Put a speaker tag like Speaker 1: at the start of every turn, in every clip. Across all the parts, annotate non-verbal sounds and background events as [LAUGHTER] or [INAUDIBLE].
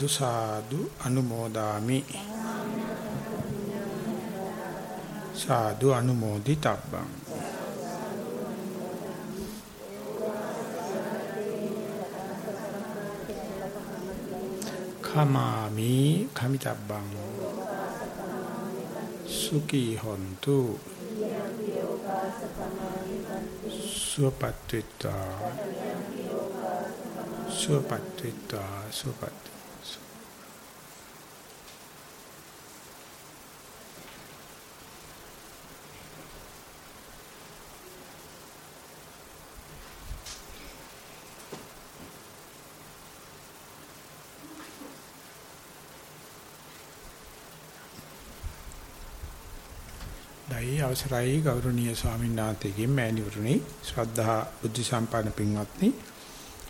Speaker 1: දුසාදු අනුමෝදාමි. සාදු අනුමෝදිතබ්බං. khamaami khamitabang සුඛී හොන්තු. සුවපත්ත්වා සුවපත්ත්වා සුවපත් දෛ අවසරයි ගෞරවනීය ස්වාමීන් වහන්සේගෙන් මෑණිවරුනි ශ්‍රද්ධා බුද්ධ සම්පන්න පින්වත්නි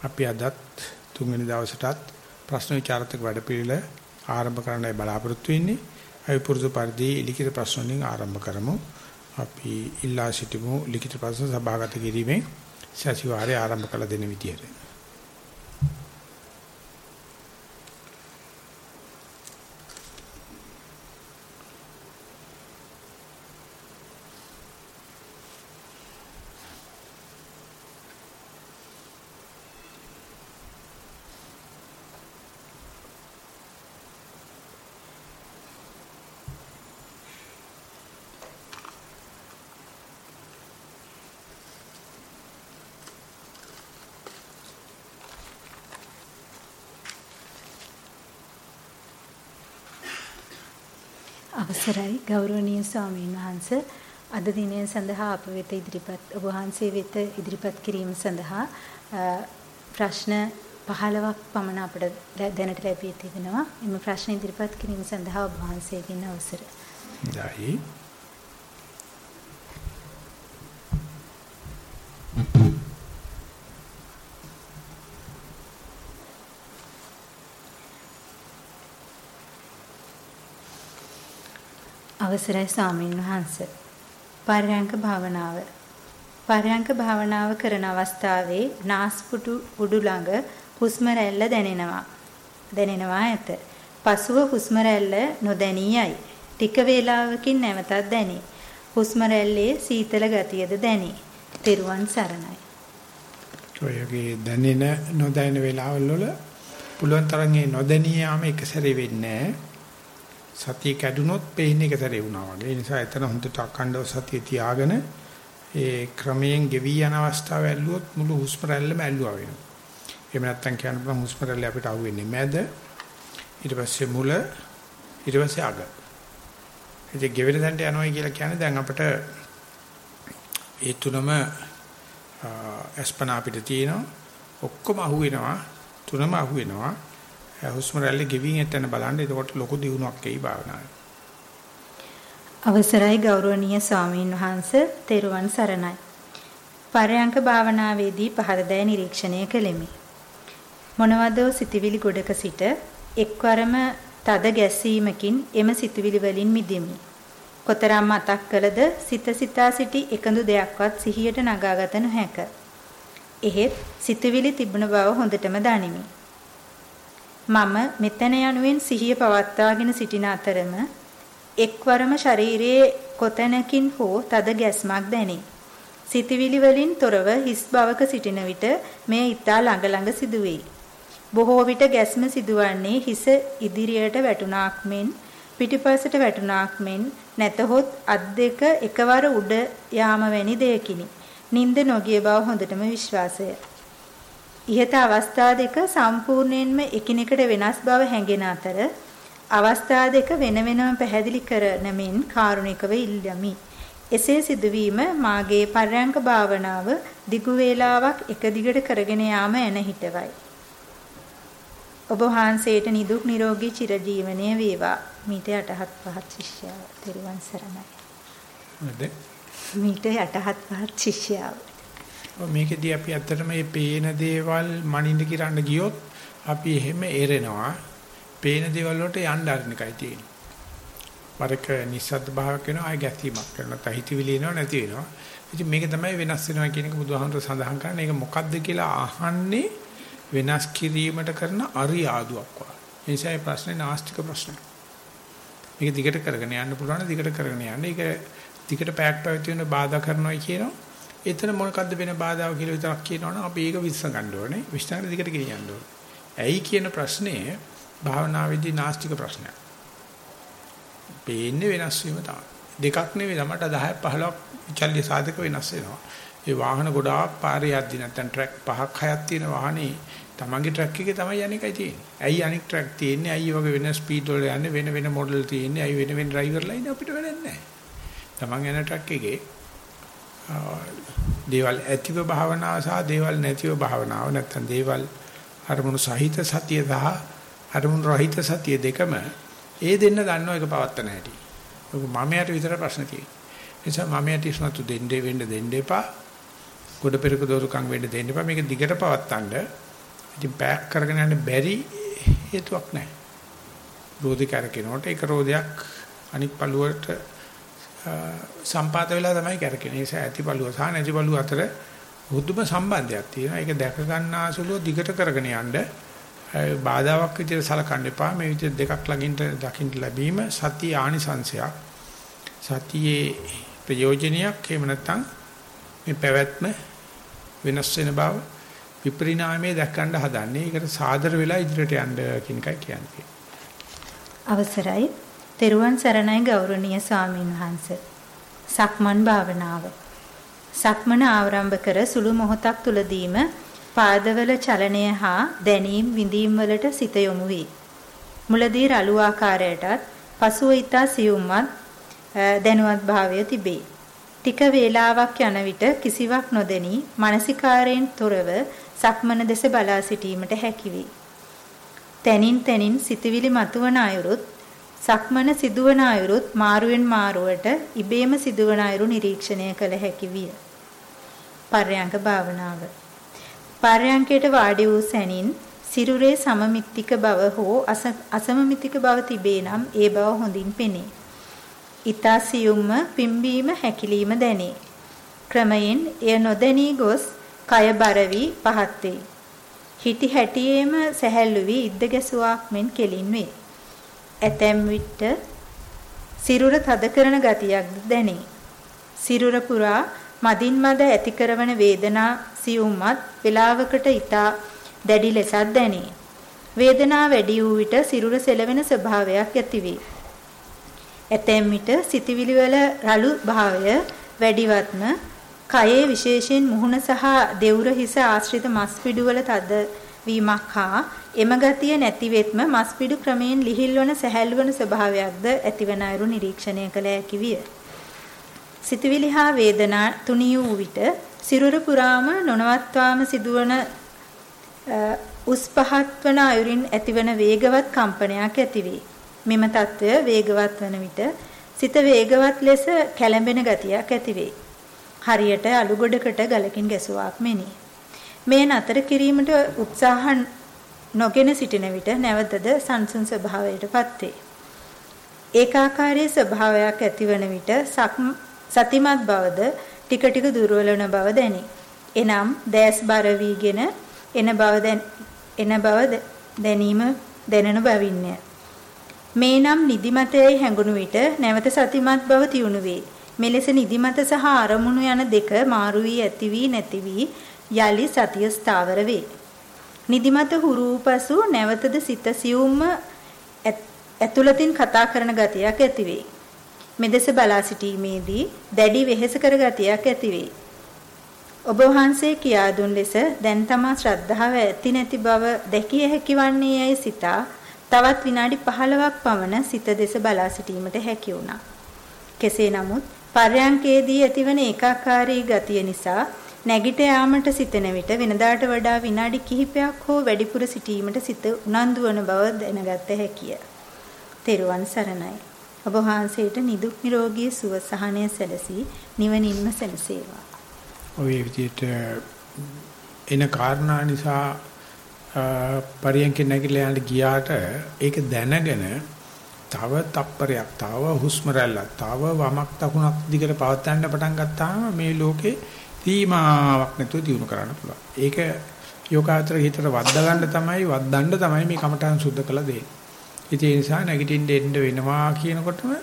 Speaker 1: අපි අදත් තුන්වෙනි දවසටත් ප්‍රශ්න විචාරතක වැඩපිළිවෙල ආරම්භ කරන්නයි බලාපොරොත්තු වෙන්නේ. අපි පුරුදු පරිදි ලිඛිත ප්‍රශ්න වලින් ආරම්භ කරමු. අපි ඉල්ලා සිටිමු ලිඛිත ප්‍රශ්න සභාගත කිරීමෙන් සතිವಾರය ආරම්භ කළ දෙන විදියට.
Speaker 2: අවසරයි ගෞරවනීය ස්වාමීන් වහන්ස අද දිනය සඳහා අප වෙත ඉදිරිපත් ඔබ වහන්සේ වෙත ඉදිරිපත් කිරීම සඳහා ප්‍රශ්න 15ක් පමණ අපට දැනට ලැබී තිබෙනවා. එම ප්‍රශ්න ඉදිරිපත් කිරීම සඳහා ඔබ වහන්සේගෙන් අවසර. අවසරයි ස්වාමීන් වහන්ස. පරයන්ක භාවනාව. පරයන්ක භාවනාව කරන අවස්ථාවේ නාස්පුඩු උඩු ළඟ හුස්ම රැල්ල දැනෙනවා. දැනෙනවා ඇත. පසුව හුස්ම රැල්ල නොදැනී යයි. ටික වේලාවකින් නැවතත් දැනේ. හුස්ම රැල්ලේ සීතල ගතියද දැනේ. තෙරුවන් සරණයි.
Speaker 1: ඔයගේ දැනෙන නොදැනෙන වෙලාවල් වල පුළුවන් තරම් ඒ නොදැනී යාම එක සැරේ වෙන්නේ නැහැ. සතිය කැඩුනොත් පේන්නේ එක සැරේ වුණා වගේ. ඒ නිසා එතන හොඳට අඛණ්ඩව සතිය තියාගෙන ඒ ක්‍රමයෙන් ගෙවි යන අවස්ථාව ඇල්ලුවොත් මුළු හුස්ම රැල්ලම ඇල්ලුවා වෙනවා. එහෙම නැත්නම් කියන්න පුළුවන් හුස්ම රැල්ල අපිට අහුවෙන්නේ මැද ඊට පස්සේ මුල ඊට පස්සේ අග. ඉතින් ගෙවෙන තැනට යනවා කියලා කියන්නේ දැන් අපිට ඒ තුනම අස්පන අපිට තියෙනවා. ඔක්කොම අහුවෙනවා. තුනම අහුවෙනවා. හුස්ම රැල්ල ගෙවින් එතන බලන්න එතකොට ලොකු දියුණුවක් එයි භාවනාවේ.
Speaker 2: අවසරයි ගෞරවනීය ස්වාමීන් වහන්ස තෙරුවන් සරණයි. පරයන්ක භාවනාවේදී පහරදෑ නිරීක්ෂණය කළෙමි. මොනවදෝ සිතවිලි ගොඩක සිට එක්වරම තද ගැස්සීමකින් එම සිතවිලි වලින් මිදෙමි. කොතරම් මතක් කළද සිත සිතා සිටි එකඳු දෙයක්වත් සිහියට නගාගත නොහැක. එහෙත් සිතවිලි තිබුණ බව හොඳටම දනිමි. මම මෙතන යනුවෙන් සිහිය පවත්වාගෙන සිටින අතරම එක්වරම ශරීරයේ කොතැනකින් හෝ තද ගැස්මක් දැනේ. සිතවිලි වලින් තොරව හිස් බවක සිටින විට මෙය ඊටා ළඟ ළඟ සිදුවේ. බොහෝ විට ගැස්ම සිදුවන්නේ හිස ඉදිරියට වැටුණාක් මෙන් පිටිපසට වැටුණාක් මෙන් නැතහොත් අත් දෙක එකවර උඩ යාම වැනි දෙයකිනි. නිින්ද නොගිය බව හොඳටම විශ්වාසය. ඉහත අවස්ථා දෙක සම්පූර්ණයෙන්ම එකිනෙකට වෙනස් බව හැඟෙන අතර අවස්ථා දෙක වෙන වෙනම පැහැදිලි කරන මෙන් කාරුණිකව ඉල්ලමි. එසේ සිදුවීම මාගේ පරයන්ක භාවනාව දිගු වේලාවක් එක දිගට කරගෙන යාම එන හිටවයි. ඔබ වහන්සේට නිදුක් නිරෝගී චිරජීවනයේ වේවා. මීට යටහත් පහත් ශිෂ්‍යයා. තෙරුවන් සරණයි. මීට යටහත් පහත් ශිෂ්‍යයා.
Speaker 1: මේකෙදී අපි ඇත්තටම මේ පේන දේවල් මනින්න කිරන්න ගියොත් අපි එහෙම එරෙනවා. පේන දේවල් වලට යන්න අරින එකයි තියෙන්නේ. වරක නිස්සද්ද භාවයක් වෙනවා ආය ගැස්සීමක් කරනවා. තහිතවිලි එනවා නැති වෙනවා. ඉතින් මේක තමයි වෙනස් වෙනවා කියන එක බුදුහාමුදුර සඳහන් කරන්නේ. ඒක මොකද්ද කියලා අහන්නේ වෙනස් කිරීමට කරන අරියාදුවක් වගේ. ඒ නිසා මේ ප්‍රශ්නේ නාස්තික ප්‍රශ්නයක්. මේක දිගට කරගෙන යන්න පුළුවන් දිගට කරගෙන යන්න. ඒක දිගට පැයක් පැවති වෙන බාධා කරනවායි කියනවා. එතන මොකක්ද වෙන බාධාව කියලා විතරක් කියනවනම් අපි ඒක විශ්ස ගන්න ඕනේ. විශ්නාන දිගට ගෙනියන්න ඕනේ. ඇයි කියන ප්‍රශ්නේ භාවනාවේදී නාස්තික ප්‍රශ්නයක්. පේන්නේ වෙනස් වීම තමයි. දෙකක් නෙවෙයි ළමට 10ක් 15ක් චල්්‍ය සාධක වෙනස් වෙනවා. ඒ වාහන ගොඩාක් පාරේ යද්දි නැත්නම් ට්‍රැක් පහක් හයක් තියෙන වාහනේ තමන්ගේ ට්‍රැක් එකේ තමයි යන්නේ එකයි තියෙන්නේ. ඇයි අනික් ට්‍රැක් තියෙන්නේ? ඇයි වගේ වෙන ස්පීඩ් වල යන්නේ වෙන වෙන මොඩල් තියෙන්නේ? ඇයි වෙන වෙන ඩ්‍රයිවර්ලා ඉන්නේ අපිට වැඩක් නැහැ. තමන් යන ට්‍රැක් එකේ දේවල් ඇතිව භාවනාව සහ දේවල් නැතිව භාවනාව නැත්නම් දේවල් අරමුණු සහිත සතිය සහ අරමුණු රහිත සතිය දෙකම ඒ දෙන්න දන්නව එක පවත්තන හැටි. ඔක මමයට විතර ප්‍රශ්න තියෙනවා. ඒ නිසා මමයට ඉස්මතු දෙන්නේ වෙන්න දෙන්න එපා. ගොඩ පෙරක දෝරුකම් වෙන්න දෙන්න එපා. මේක දිගට පවත්තන්න ඉතින් පැක් කරගෙන යන්න බැරි හේතුවක් නැහැ. රෝධි කරකිනකොට ඒක රෝධයක් අනික් පළුවට සම්පාත වෙලා තමයි කරකිනේ. ඒ නිසා ඇති පළුව සහ නැති පළුව අතර බුදුම සම්බන්ධයක් තියෙනවා. ඒක දැක ගන්නාසුලුව දිගට කරගෙන යන්න බාධාවක් විදිහට සලකන්න එපා. මේ විදිහට දෙකක් ළඟින් දකින්න ලැබීම සතිය ආනිසංශයක්. සතියේ ප්‍රයෝජනයක් එහෙම නැත්නම් මේ පැවැත්ම වෙනස් වෙන බව විපරිණාමයේ දැක්කන්න හදන්නේ. ඒකට සාදර වෙලා ඉදිරියට යන්න කියන එකයි කියන්නේ.
Speaker 2: අවසරයි. තෙරුවන් සරණයි ගෞරවනීය ස්වාමීන් වහන්ස. සක්මන් භාවනාව. සක්මන ආරම්භ කර සුළු මොහොතක් තුලදීම පාදවල චලනය හා දැනීම් විඳීම් වලට සිත යොමු වේ. මුලදී රළු ආකාරයටත් පසුව ඊතා සියුම්වත් දැනුවත් භාවය තිබේ. ටික වේලාවක් යන විට කිසිවක් නොදෙනී මානසිකාරයෙන් තොරව සක්මන දෙස බලා සිටීමට හැකිවේ. තනින් තනින් සිතවිලි මතුවන අයුරුත් සක්මන සිදුවන අයුරුත් මාරුවෙන් මාරුවට ඉබේම සිදුවන අයුරු නිරීක්ෂණය කළ හැකි විය. පර්යංක භාවනාව. පර්යංකයට වාඩි වූ සැනින් සිරුරේ සමමිත්තික බව හෝ අසමමිත්තික බව තිබේ නම් ඒ බව හොඳින් පෙනේ. ඊතා සියුම්ම පිම්බීම හැකිලිම දැනේ. ක්‍රමයෙන් එය නොදැනී ගොස් කය බර වී පහත් වෙයි. හිටි හැටියේම සැහැල්ලු වී ඉද්ද ගැසුවක් මෙන් කෙලින් වේ. ඇතැම් විට සිරුර තද කරන ගතියක්ද දැනේ. සිරුර පුරා මදින් මද ඇති කරන වේදනා සියුම්මත් වේලාවකට ඊතා දැඩි ලෙසත් දැනේ. වේදනාව වැඩි වූ විට සිරුර සෙලවෙන ස්වභාවයක් ඇතිවේ. ඇතැම් විට සිතවිලි වල රළු භාවය වැඩිවත්ම කයේ විශේෂයෙන් මුහුණ සහ දෙවුර හිස ආශ්‍රිත මස්පිඩු වල තද වීමක් හා එම ගතිය නැතිවෙත්ම මස්පිඩු ක්‍රමයෙන් ලිහිල්වන සැහැල්වන ස්වභාවයක්ද ඇතිවන අයුරු නිරීක්ෂණය කළ හැකි විය. සිතවිලි හා වේදනා තුනී වූ විට සිරුර පුරාම නොනවත්වාම සිදුවන උස් පහත් වන අයුරින් ඇතිවන වේගවත් කම්පනයක් ඇතිවේ. මෙම తত্ত্বය වේගවත් වන විට සිත වේගවත් ලෙස කැළඹෙන ගතියක් ඇතිවේ. හරියට අලුගොඩකට ගලකින් ගැසුවාක් මෙනි. මේ නතර කිරීමට උත්සාහ නොගෙන සිටින විට නැවතද සංසුන් ස්වභාවයටපත් වේ. ඒකාකාරී ස්වභාවයක් ඇතිවන විට සතිමත් බවද ටික ටික දුර්වල වන බව දැනේ. එනම් දැස් බර වීගෙන එන බව එන බව දැනීම දැනෙන බවින්ය. මේ නම් නිදිමතයයි හැඟුණු විට නැවත සතිමත් බව තියුණු වේ. මෙලෙස නිදිමත සහ අරමුණු යන දෙක මාරු වී ඇති වී නැති වී යලි සතිය ස්ථාවර වේ. නිදිමත හුරු පසු නැවතද සිත සියුම්ම ඇතුළතින් කතා කරන ගතියක් ඇති වේ. මෙදෙස බලා සිටීමේදී දැඩි වෙහෙස කර ගතියක් ඇති වේ. ඔබ වහන්සේ කියා දුන් ලෙස දැන් තමා ශ්‍රද්ධාව ඇති නැති බව දැකිය හැකි වන්නේ යයි සිතා තවත් විනාඩි 15ක් පමණ සිත දෙස බලා සිටීමට හැකි වුණා. කෙසේ නමුත් පර්යංකේදී ඇතිවන ඒකාකාරී ගතිය නිසා නැගිට යාමට සිතන විට වෙනදාට වඩා විනාඩි කිහිපයක් හෝ වැඩිපුර සිටීමට සිත උනන්දු වන බව දැනගත හැකිය. තෙරුවන් සරණයි. ඔබ වහන්සේට නිදුක් නිරෝගී සුව සහනය සැලසී නිවනින්ම සැලසේවා.
Speaker 1: ඔය විදිහට එන කාරණා නිසා පරියන්ක නැගිලා යන්න ගියාට ඒක දැනගෙන තව තප්පරයක් තව හුස්ම රැල්ලක් තව වමක් දකුණක් දිගට පවත්වන්න පටන් ගත්තාම මේ ලෝකේ සීමාවක් නැතුව දිනු කරන්න පුළුවන්. ඒක යෝගාචර හිතට වද්දා ගන්න තමයි වද්දන්න තමයි මේ කමඨාන් සුද්ධ කළ දෙන්නේ. ඒ නිසා නැගිටින්න එන්න වෙනවා කියනකොටම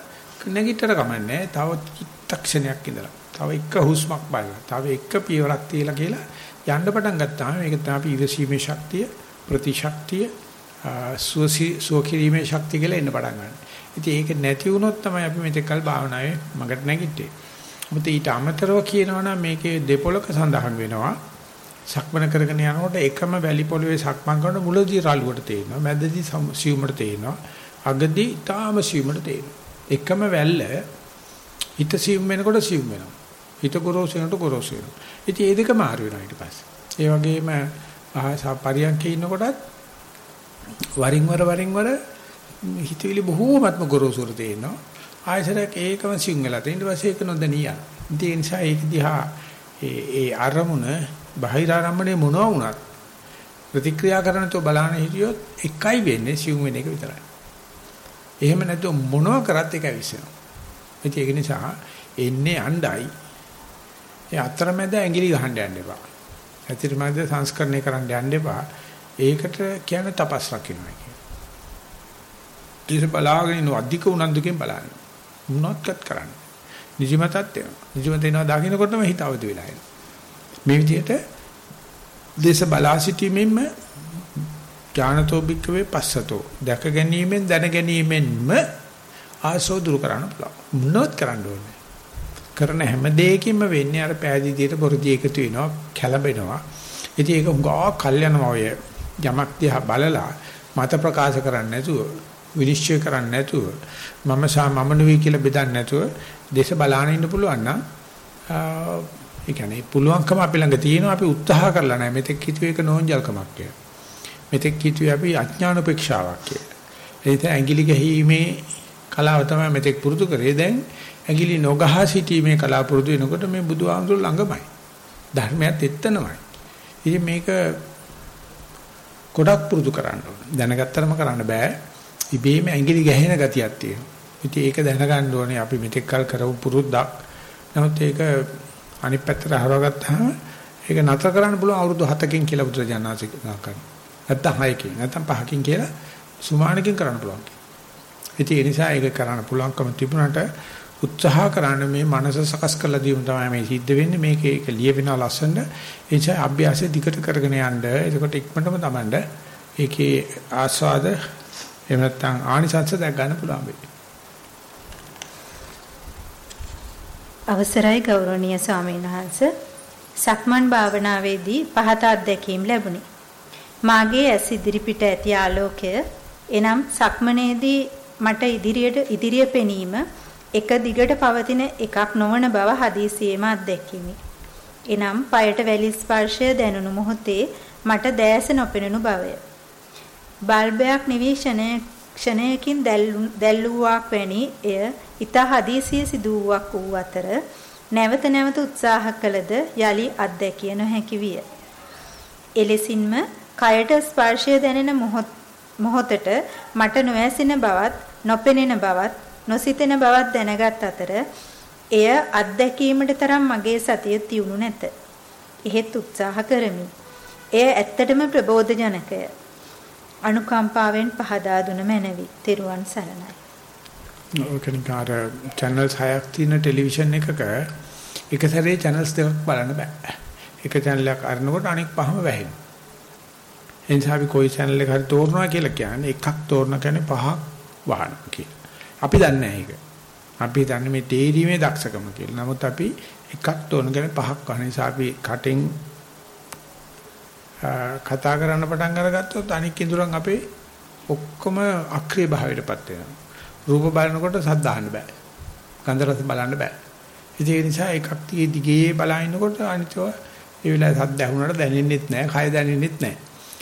Speaker 1: නැගිටතර කමන්නේ. තව චිත්තක්ෂණයක් ඉඳලා. තව එක හුස්මක් බලලා. තව එක පියවරක් තියලා කියලා යන්න පටන් ගත්තාම මේක තමයි ඉවසීමේ ශක්තිය, ප්‍රතිශක්තිය, සුවකිරීමේ ශක්තිය කියලා එන්න පටන් ගන්නවා. ඉතින් ඒක නැති වුණොත් තමයි අපි මෙතෙක්කල් භාවනාවේ මගට නැගිටින්නේ. මොකද ඊට අමතරව කියනවනම් මේකේ දෙපොලක සඳහන් වෙනවා. සක්මන කරගෙන යනකොට එකම වැලි පොළවේ සක්මන් කරනකොට මුලදී රළුවට තේරෙනවා. මැදදී සියුමට තේරෙනවා. අගදී ඊටාම සියුමට තේරෙනවා. එකම වැල්ල හිත සියුම් වෙනකොට සියුම් වෙනවා. හිත ගොරෝසු වෙනකොට ගොරෝසු වෙනවා. ඉතින් ඒ දෙක මාරු වෙනවා ඊට පස්සේ. ඒ වගේම පරියන්කේ ඉන්නකොටත් වරින් වර වරින් වර හිතවිලි බොහෝමත්ම ගොරෝසුර තේනවා. ආයසරයක් ඒකම සිං වෙලා තියෙන ඊට පස්සේ ඒක නොදැනිය. ඒ නිසා ඒක දිහා ඒ ඒ අරමුණ බාහිර ආරම්භනේ මොනවා වුණත් ප්‍රතික්‍රියා කරනතෝ බලන්න හිටියොත් එකයි වෙන්නේ සිං වෙන එක විතරයි. එහෙම නැත්නම් මොනවා කරත් ඒක ඇවිස්සෙනවා. ඒක නිසා එන්නේ අණ්ඩයි. ඒ අතරමැද ඇඟිලි ගහන්න යන්න එපා. ඇතිරිමැද සංස්කරණය කරන්න යන්න එපා. ඒකට කියන්නේ තපස් රකින්නයි කියන්නේ. ඊට බලාගෙන ඉන්න අධික උනන්දුකෙන් බලන්න. මොනවත්වත් කරන්න. නිදිමතත් එනවා. නිදිමත එනවා දකින්නකොටම හිත අවදි වෙලා එනවා. මේ විදිහට දේශ බලා සිටීමෙන්ම ඥානතෝ භික්කවේ පස්සතෝ දැක ගැනීමෙන් දැන ගැනීමෙන්ම ආසෝ දුරු කරන්න පුළුවන්. මොනවත් කරන්න ඕනේ. කරන හැම දෙයකින්ම වෙන්නේ අර පෑදීදියට බොරදී එකතු වෙනවා, කැළඹෙනවා. ඉතින් ඒක උගා කල් යනවා ඔය යමක් දිහා බලලා මත ප්‍රකාශ කරන්නේ නැතුව විනිශ්චය කරන්නේ නැතුව මම සා මම නෙවෙයි කියලා බෙදන්නේ නැතුව දේශ බලාන ඉන්න පුළුවන් නම් ඒ කියන්නේ පුළුවන්කම අපි ළඟ තියෙනවා අපි උත්සාහ කරලා නැහැ මෙතෙක් හිතුවේ ඒක නෝන්ජල්කමක් කියලා. මෙතෙක් හිතුවේ අපි අඥාන උපේක්ෂාවක් කියලා. ඒ නිසා ඇඟිලි ගැහිීමේ කලාව තමයි මෙතෙක් පුරුදු කරේ දැන් ඇඟිලි නොගහ සිටීමේ කලාව පුරුදු වෙනකොට මේ බුදුහාමුදුරු ළඟමයි. ධර්මයත් එතනමයි. ඉතින් මේක ගොඩක් පුරුදු කරන්න ඕන. දැනගත්තරම කරන්න බෑ. ඉබේම ඇඟිලි ගැහෙන ගතියක් තියෙනවා. ඉතින් ඒක දැනගන්න ඕනේ අපි මෙතෙක් කල් කරපු පුරුද්දක්. නමුත් ඒක අනිත් පැත්තට හරවගත්තාම ඒක නතර කරන්න පුළුවන් අවුරුදු 7කින් කියලා බුදුරජාණන්සේ කරනවා. නැත්තම් 6කින් නැත්තම් 5කින් කියලා සුමානකින් කරන්න පුළුවන්. ඉතින් ඒ නිසා ඒක කරන්න පුළුවන්කම තිබුණාට උත්සාහ කරන්න මේ මනස සකස් කරලා දීම තමයි මේ සිද්ධ වෙන්නේ මේක ඒක ලියවෙනා ලස්සන ඒ නිසා අභ්‍යාසය දිගට කරගෙන යන්න එතකොට ඉක්මනටම තමන්ට ඒකේ ආස්වාද එහෙම නැත්නම් ආනිසංස දැක් ගන්න පුළුවන් වෙයි.
Speaker 2: අවසරයි ගෞරවනීය ස්වාමීන් වහන්ස සක්මන් භාවනාවේදී පහත අත්දැකීම් ලැබුණි. මාගේ ඇස් ඉදිරිපිට ඇති ආලෝකය එනම් සක්මනේදී මට ඉදිරියට ඉදිරිය පෙනීම එක දිගට පවතින එකක් නොවන බව හදිසියෙම අත්දැකිමි. එනම් পায়ට වැලි ස්පර්ශය දැනුණු මොහොතේ මට දැස නොපෙනුණු බවය. බල්බයක් නිවීක්ෂණය ක්ෂණයකින් දැල්ලුවාක් වැනි එය ඊට හදිසිය සිදුවක් වූ අතර නැවත නැවත උත්සාහ කළද යලි අත්දැකිය නොහැකි විය. එලෙසින්ම කයට ස්පර්ශය දැනෙන මොහොතට මට නොඇසෙන බවත් නොපෙනෙන බවත් නොසිතෙන බවත් දැනගත් අතර එය අත්දැකීමට තරම් මගේ සතිය තියුණු නැත. එහෙත් උත්සාහ කරමි. එය ඇත්තටම ප්‍රබෝධජනකය. අනුකම්පාවෙන් පහදා දුන මැනවි. තෙරුවන් සරණයි.
Speaker 1: ඔකනිකාර channels හයක් තියෙන ටෙලිවිෂන් එකක එක සැරේ channels දෙකක් බලන්න බෑ. එක channel එකක් අරනකොට අනෙක් පහම වැහෙනවා. එනිසා අපි કોઈ channel එක හරි තෝරනවා කියලා කියන්නේ එකක් තෝරන කියන්නේ පහක් වහනවා කියලා. අපි දන්නේ නැහැ ඒක. අපි දන්නේ මේ තේරීමේ දක්ෂකම කියලා. නමුත් අපි එකක් තෝරන කියන්නේ පහක් වහන නිසා අපි කටෙන් කතා කරන්න පටන් අරගත්තොත් අනික් ඉදurang අපේ ඔක්කොම අක්‍රිය භාවයටපත් වෙනවා. රූප බලනකොට සද්ද අහන්න බෑ. ගන්ධ රස බලන්න බෑ. ඒ නිසා එකක් තියේ දිගේ බලනකොට අනිතව ඒ වෙලාවේ සද්ද ඇහුනට දැනෙන්නෙත් නෑ, කය දැනෙන්නෙත් නෑ.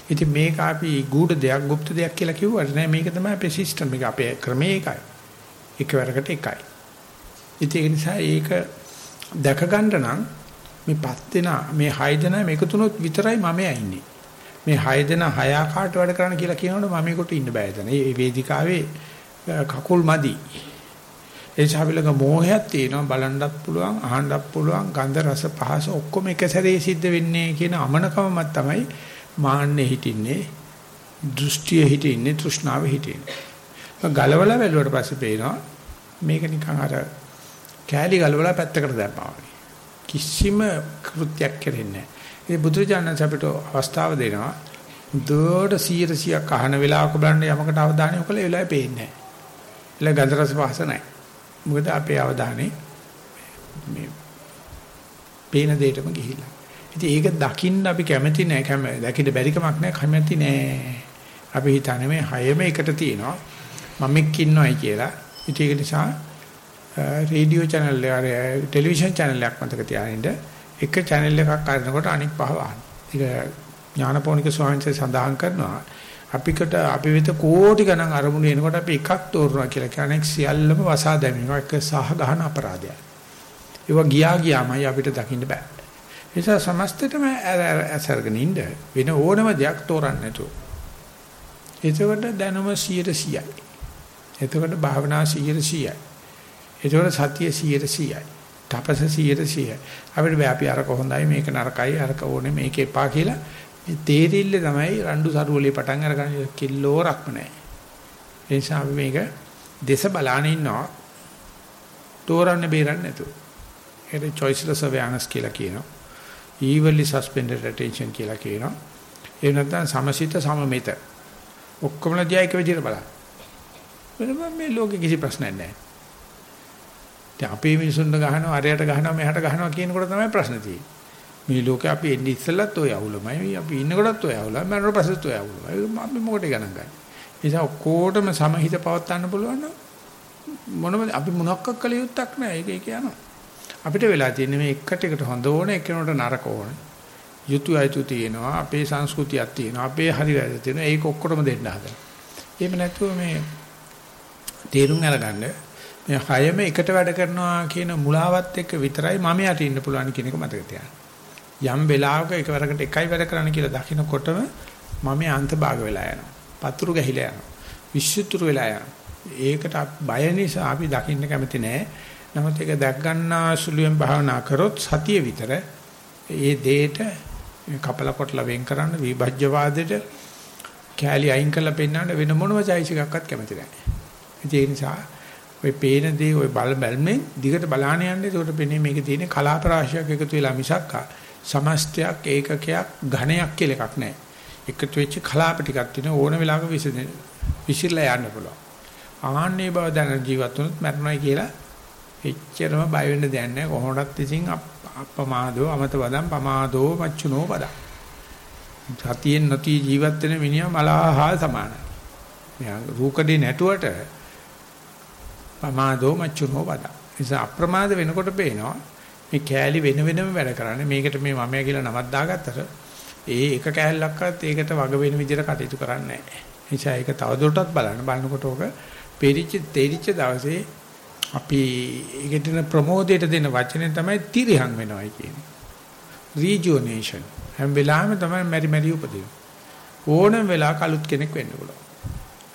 Speaker 1: ඉතින් මේක අපි ගුඪ දෙයක්, গুপ্ত දෙයක් කියලා කිව්වට නෑ මේක තමයි අපේ සිස්ටම් එක, අපේ ක්‍රමය එකයි. එකවරකට එකයි. ඉතින් ඒ නිසා ඒක දැක ගන්න නම් මේ පස් දෙනා මේ හය දෙනා මේක තුනොත් විතරයි මම ඉන්නේ. මේ හය දෙනා හය ආකාරයට වැඩ කරන්න කියලා කියනකොට මම ඒකට ඉන්න බෑ එතන. මේ වේදිකාවේ කකුල් මදි. ඒ ඡාවිලක මොහයක් තියෙනවා බලන්නත් පුළුවන් අහන්නත් පුළුවන් ගන්ධ රස පහස ඔක්කොම එක සැරේ සිද්ධ වෙන්නේ කියන අමනකමක් තමයි මාන්නේ හිටින්නේ දෘෂ්ටිය හිටින්නේ තෘෂ්ණාව හිටින්නේ. ගලවලා බැලුවට පස්සේ පේනවා මේක නිකන් අර කෑලි ගලවලා පැත්තකට දැම්මා වගේ. කිසිම කෘත්‍යයක් කරෙන්නේ නැහැ. ඒ බුදුරජාණන් අපිට අවස්ථාව දෙනවා. දුවට 100ක් අහන වෙලාවක බලන්න යමකට අවධානය යොකල ඒ වෙලාවේ පේන්නේ නැහැ. එළ ගන්ධ රස පහස නැහැ. මොකද අපේ අවධානය මේ පේන දෙයටම ගිහිල්ලා. ඉතින් ඒක දකින්න අපි කැමති නැහැ. කැම දැකිට බැරිකමක් නැහැ. කැමති නැහැ. අපි හිතන්නේ මේ හයම එකට තියෙනවා. මමෙක් ඉන්නවයි කියලා. ඉතින් ඒක නිසා රේඩියෝ channel එක ටෙලිවිෂන් channel එකක් මතක තියාගන්න එක channel එකක් අරනකොට අනිත් පහ වහන්න. ඒක ඥානපෝනික ස්වාමීන් වහන්සේ සඳහන් කරනවා අපිකට අපි වෙත කෝටි ගණන් අරමුණු එනකොට අපි එකක් තෝරනවා කියලා කියන්නේ සියල්ලම වසා දැමීම එක සහ ගහන අපරාධයක්. ඒවා ගියා ගියාමයි අපිට දකින්න බෑ. ඒ නිසා සමස්තෙටම ඇසර්ගෙන ඉන්න වෙන ඕනම දෙයක් තෝරන්න නැතුව. එතකොට දැනුම 100%යි. එතකොට භාවනා 100%යි. එතකොට සතිය 100%යි. තපස 100%යි. අපිට බෑ අපි අරක හොඳයි මේක නරකයි අරක ඕනේ මේක එපා කියලා මේ තේරිල්ල තමයි රණ්ඩු සරුවලේ පටන් අරගන්නේ කිල්ලෝරක්ම නැහැ. ඒ නිසා අපි මේක දේශ බලාන ඉන්නවා. තෝරන්න බේරන්න නැතුව. ඒකට choiceless awareness කියලා කියනවා. evenly suspended attention කියලා කියනවා. ඒ නැත්නම් සමසිත සමමිත. ඔක්කොම දිහා එක විදිහට බලන්න. වෙනම මේ ලෝකේ කිසි ප්‍රශ්නයක් නැහැ. දැන් අපේ මිනිසුන්ට ගහනවා අරයට ගහනවා මෙහාට ගහනවා කියනකොට තමයි ප්‍රශ්න තියෙන්නේ. මේ ලෝකේ අපි එන්නේ ඉස්සෙල්ලත් ඔය අවුලමයි අපි ඉන්නකොටත් ඔය අවුලයි මරණ පස්සෙත් ඔය අවුලයි අපි මොකටද ගණන් ගන්නේ. ඒ නිසා ඔක්කොටම සමහිත පවත් ගන්න පුළුවන් නම් මොනම අපි මොනක්ක කළ යුත්තක් නැහැ. ඒක ඒක යනවා. අපිට වෙලා තියෙන්නේ මේ එකට එකට හොඳ ඕන එකිනෙකට නරක ඕන. යුතු අයතු තියෙනවා අපේ සංස්කෘතියක් තියෙනවා අපේ හරි වැරදි තියෙනවා ඒක ඔක්කොටම දෙන්න හදනවා. එහෙම නැතුව මේ තේරුම් අරගන්න මේ හයම එකට වැඩ කරනවා කියන මුලාවත් එක්ක විතරයි මම යට ඉන්න පුළුවන් කියන එක මතක තියාගන්න. යම් වෙලාවක එකවරකට එකයි වැඩ කරන්න කියලා දකිනකොටම මම අන්තභාග වෙලා යනවා. පතුරු ගැහිලා යනවා. විශ්ුතුරු වෙලා යනවා. ඒකට බය නිසා අපි දකින්න කැමති නෑ. නමුත් ඒක දැක් ගන්නා සුළුෙන් භාවනා කරොත් සතිය විතර ඒ දෙයට කපල කොටලා වෙන් කරන්න විභජ්‍යවාදයට කෑලි අයින් කරලා පෙන්නන්න වෙන මොනම චෛසිකක්වත් කැමති නැහැ. ඒ නිසා ඔය පේන දේ ඔය බල බැල්මෙන් දිගට බලාන යන්නේ ඒකට පෙනේ මේකේ තියෙන කලාප රාශියක් එකතු වෙලා මිසක් සමස්තයක් ඒකකයක් ඝණයක් කියලා එකක් නැහැ. එකතු වෙච්ච කලාප ටිකක් තියෙන ඕන වෙලාවක විසඳෙන විසිරලා යන්න පුළුවන්. ආන්නේ බව දැන ජීවත් වුණොත් මරණයි කියලා එච්චරම බය වෙන්න දෙයක් නැහැ. කොහොමදත් ඉතින් අප්පමාදෝ අමත වදම් පමාදෝ මච්චුනෝ පදා. සතියෙන් නැති ජීවත් වෙන මිනිහා මලහා සමානයි. මෙයා රූකඩේ නැටුවට පමාදෝ මච්චුනෝ පදා. නිසා අප්‍රමාද වෙනකොට පේනවා මේ කෑලි වෙන වෙනම වැඩ කරන්නේ. මේකට මේ මමයා කියලා නමක් දාගත්තට ඒ එක කෑල්ලක්වත් ඒකට වග වෙන විදිහට කටයුතු කරන්නේ නැහැ. නිසා ඒක තවදුරටත් බලන්න. බලනකොට ඕක පෙරිච්ච තෙරිච්ච දවසේ අපි ඒකට ප්‍රමෝදයට දෙන වචනේ තමයි තිරිහං වෙනවයි කියන්නේ. රීජුවනේෂන්. හැම වෙලාවෙම තමයි මෙරි මෙරි උපදින. ඕනම වෙලාවක අලුත් කෙනෙක් වෙන්න පුළුවන්.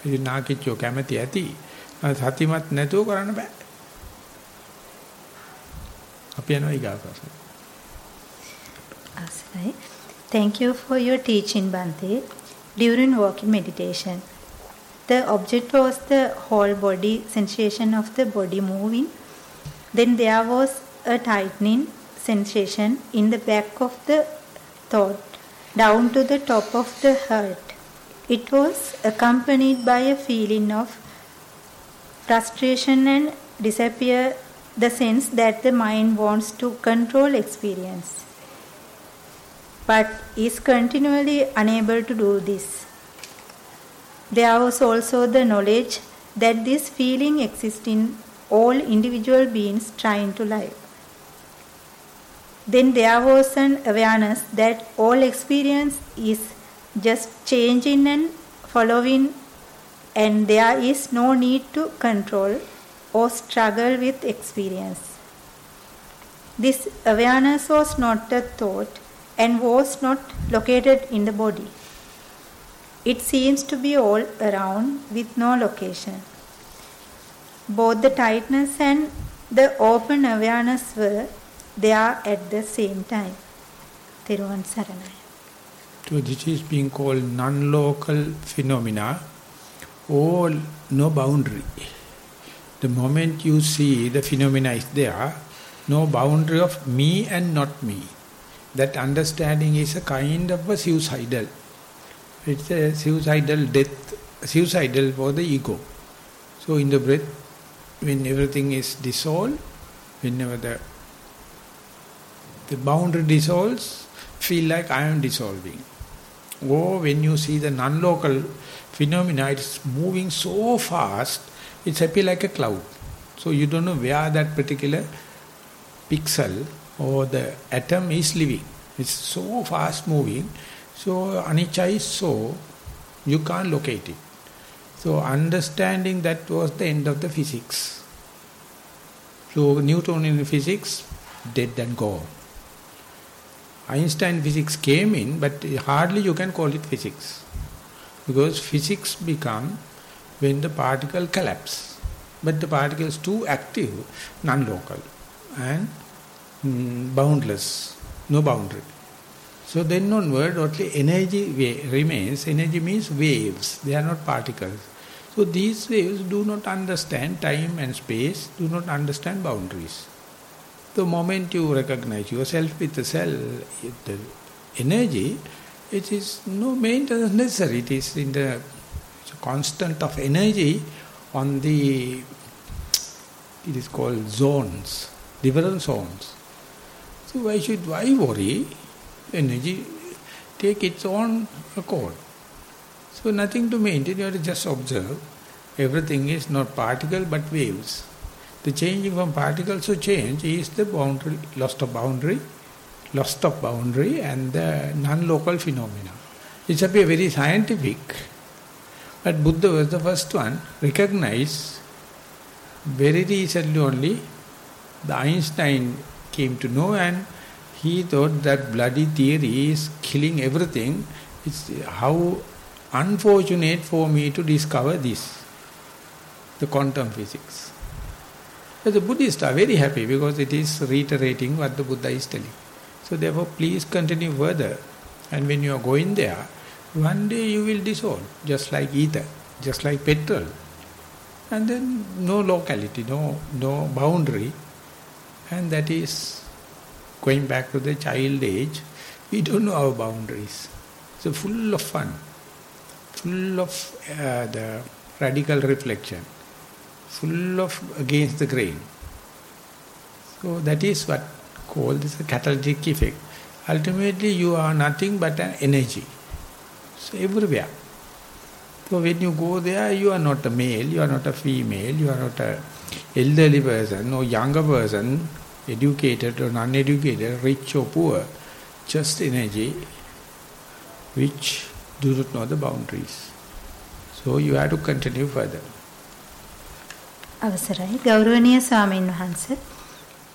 Speaker 1: ඉතින් නාකිච්චෝ කැමති ඇති. සතිමත් නැතුව කරන්න බෑ. අපි යනවා ඊගා ප්‍රශ්න.
Speaker 2: Asai. Thank you for your teaching, Bante. During walking meditation, the object was the whole body sensation of the body moving. Then there was a tightening sensation in the back of the throat down to the top of the heart. It was accompanied by a feeling of frustration and disappear the sense that the mind wants to control experience but is continually unable to do this. There was also the knowledge that this feeling exists in all individual beings trying to live. Then there was an awareness that all experience is just changing and following, and there is no need to control or struggle with experience. This awareness was not a thought and was not located in the body. It seems to be all around with no location. Both the tightness and the open awareness were there at the same time. Thiruvan Saranai.
Speaker 1: So this is being called non-local phenomena all no boundary. The moment you see the phenomena is there, no boundary of me and not me. That understanding is a kind of a suicidal. It's a suicidal death, suicidal for the ego. So in the breath, when everything is dissolved, whenever the the boundary dissolves, feel like I am dissolving. Or when you see the non-local phenomena, it's moving so fast, it's appear like a cloud. So you don't know where that particular pixel or the atom is living. It's so fast moving. So anicca is so, you can't locate it. So understanding that was the end of the physics. So Newtonian physics, dead and gone. Einstein physics came in, but hardly you can call it physics. Because physics become when the particle collapse. But the particle is too active, non-local, and mm, boundless, no boundary. So then onward, only energy remains. Energy means waves. They are not particles. So these waves do not understand time and space, do not understand boundaries. The moment you recognize yourself with the cell, the energy, it is no maintenance necessary. It is in the constant of energy on the, it is called zones, different zones. So why should, why worry? Energy take its own accord. So nothing to maintain, you have to just observe. Everything is not particle but waves. The changing from particles to change is the boundary, loss of boundary, loss of boundary and the non-local phenomena. It It's a very scientific, but Buddha was the first one, recognize very recently only the Einstein came to know and he thought that bloody theory is killing everything. It's how unfortunate for me to discover this, the quantum physics. But the Buddhists are very happy because it is reiterating what the Buddha is telling. So therefore, please continue further. And when you are going there, one day you will dissolve, just like ether, just like petrol. And then no locality, no, no boundary. And that is going back to the child age. We don't know our boundaries. So full of fun, full of uh, the radical reflection full of against the grain. So that is what called this a catalytic effect. Ultimately you are nothing but an energy. So everywhere. So when you go there, you are not a male, you are not a female, you are not a elderly person or younger person, educated or non-educated, rich or poor, just energy which do not know the boundaries. So you have to continue further.
Speaker 2: අවසරයි ගෞරවනීය ස්වාමීන් වහන්ස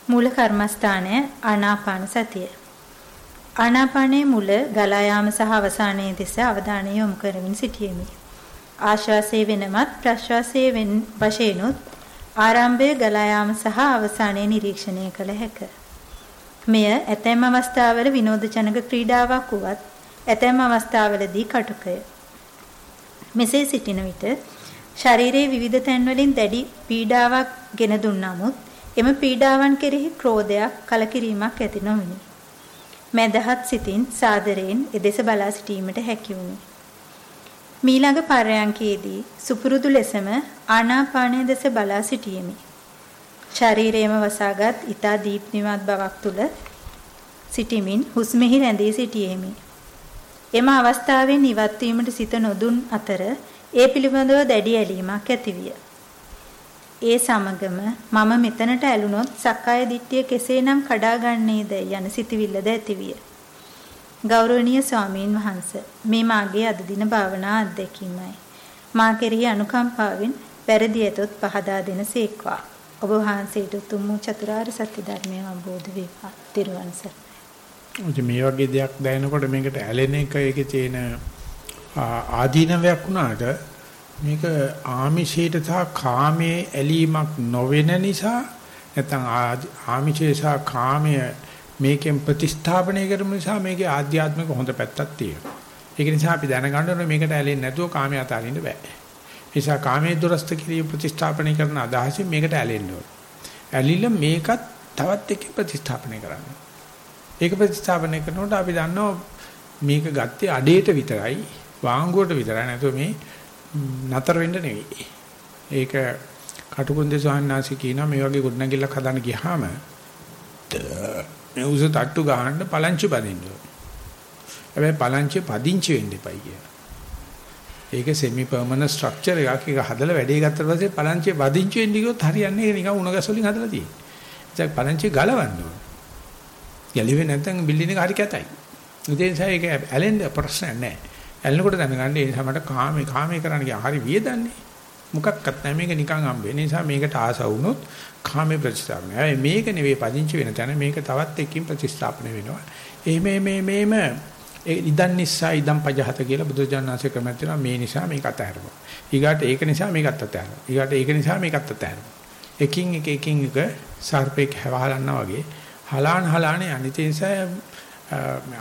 Speaker 2: මූල කර්මස්ථානය ආනාපාන සතිය. ආනාපානයේ මුල ගලා යාම සහ අවසානයේ දෙස අවධානය යොමු කරමින් සිටියෙමි. ආශ්වාසයේ වෙනමත් ප්‍රශ්වාසයේ වෙන වශයෙන්ුත් ආරම්භයේ ගලා යාම සහ අවසානයේ නිරීක්ෂණය කළ හැක. මෙය ඇතැම් අවස්ථාවල විනෝදජනක ක්‍රීඩාවක් වුවත් ඇතැම් අවස්ථාවලදී කටුකය. මෙසේ සිටින විට ශරීරයේ විවිධ තැන්වලින් දැඩි පීඩාවක් ගෙන දුන් නමුත් එම පීඩාවන් කෙරෙහි ක්‍රෝධයක් කලකිරීමක් ඇති නොවිනි. මැදහත් සිතින් සාදරයෙන් එදෙස බලා සිටීමට හැකි වුණි. මීළඟ පරයන්කේදී සුපුරුදු ලෙසම ආනාපානය දෙස බලා සිටියෙමි. ශරීරයේම වසාගත් ඊතා දීප්තිමත් බවක් තුල සිටිමින් හුස්මෙහි රැඳී සිටියෙමි. එම අවස්ථාවෙන් ඉවත් වීමට සිත නොදුන් අතර ඒ පිළිබඳව දැඩි ඇලීමක් ඇතිවිය. ඒ සමගම මම මෙතනට ඇලුනොත් සක්කාය දිට්ඨිය කෙසේනම් කඩාගන්නේද යන සිතවිල්ලද ඇතිවිය. ගෞරවනීය ස්වාමීන් වහන්ස මේ මාගේ අද දින භාවනා අත්දැකීමයි. මා කෙරෙහි අනුකම්පාවෙන් වැරදි ඇතොත් පහදා දෙනසේක්වා. ඔබ වහන්සේට උතුම් චතුරාර්ය සත්‍ය ධර්මය අවබෝධ වේවා. ත්‍රිවන් සරණයි.
Speaker 1: මේ වගේ දෙයක් දැනනකොට මේකට ඇලෙන එක ඒකේ තියෙන ආදීනවයක් වුණාට මේක ආමිෂයට සහ කාමයේ ඇලීමක් නොවෙන නිසා නැත්නම් ආමිෂය සහ කාමය මේකෙන් ප්‍රතිස්ථාපනය කරන නිසා මේකේ ආධ්‍යාත්මික හොඳ පැත්තක් තියෙනවා. ඒක නිසා අපි දැනගන්න ඕනේ මේකට ඇලෙන්නේ නැතුව කාමයේ අතාරින්න බෑ. නිසා කාමයේ දුරස්ත කිරීම ප්‍රතිස්ථාපනය කරන අදහසින් මේකට ඇලෙන්න ඕන. ඇලිලා මේකත් තවත් එක ප්‍රතිස්ථාපනය කරන්න. ඒක ප්‍රතිස්ථාපනය කරනකොට අපි දන්නවා මේක ගත්තේ අඩේට විතරයි වාංගුවට විතරයි නැතුව මේ නතර වෙන්න නෙවෙයි. ඒක කටුකුරුන්දේ ස්වාමීන් වහන්සේ කියනවා මේ වගේ ගොඩනැගිල්ලක් හදන්න ගියාම මේ උස තට්ටු ගහන්න පලංචි බදින්න ඕනේ. හැබැයි පලංචි පදිංචි වෙන්න එපයි කියලා. ඒක සෙමි පර්මනන්ට් ස්ට්‍රක්චර් එකක්. ඒක හදලා වැඩේ ගත්තට පස්සේ පලංචි වදිංචි වෙන්න ගියොත් හරියන්නේ ඒක නිකන් උණ ගස් වලින් හදලා තියෙන්නේ. ඒක පලංචි ගලවන්න ඕනේ. ගැලෙන්නේ නැත්නම් බිල්ඩින් එක හරි කැතයි. ඒ නිසා ඒක ඇලෙන්න ප්‍රශ්නයක් නැහැ. ඇලෙනකොට දැනගන්න ඒ නිසා මට කාමේ කාමේ කරන්න ගියා හරි වියදන්නේ. මොකක්වත් නැහැ මේක නිකන් හම්බ වෙන නිසා මේකට ආස වුණොත් කාමේ ප්‍රතිස්ථාපනය. හැබැයි මේක නෙවෙයි පදිංචි වෙන තැන මේක තවත් එකකින් ප්‍රතිස්ථාපනය වෙනවා. එහෙම මේ මේම ඒ ඉදන් නිසා ඉදන් පජහත කියලා බුදුජානනාංශය ක්‍රමයක් තියෙනවා මේ නිසා මේක අතහැරෙනවා. ඊගාට ඒක නිසා මේකත් අතහැරෙනවා. ඊගාට ඒක නිසා මේකත් අතහැරෙනවා. එකින් එක එකින් එක සර්පෙක් හැවහලන්නා වගේ හලාන හලාන යන්නේ ඒ නිසා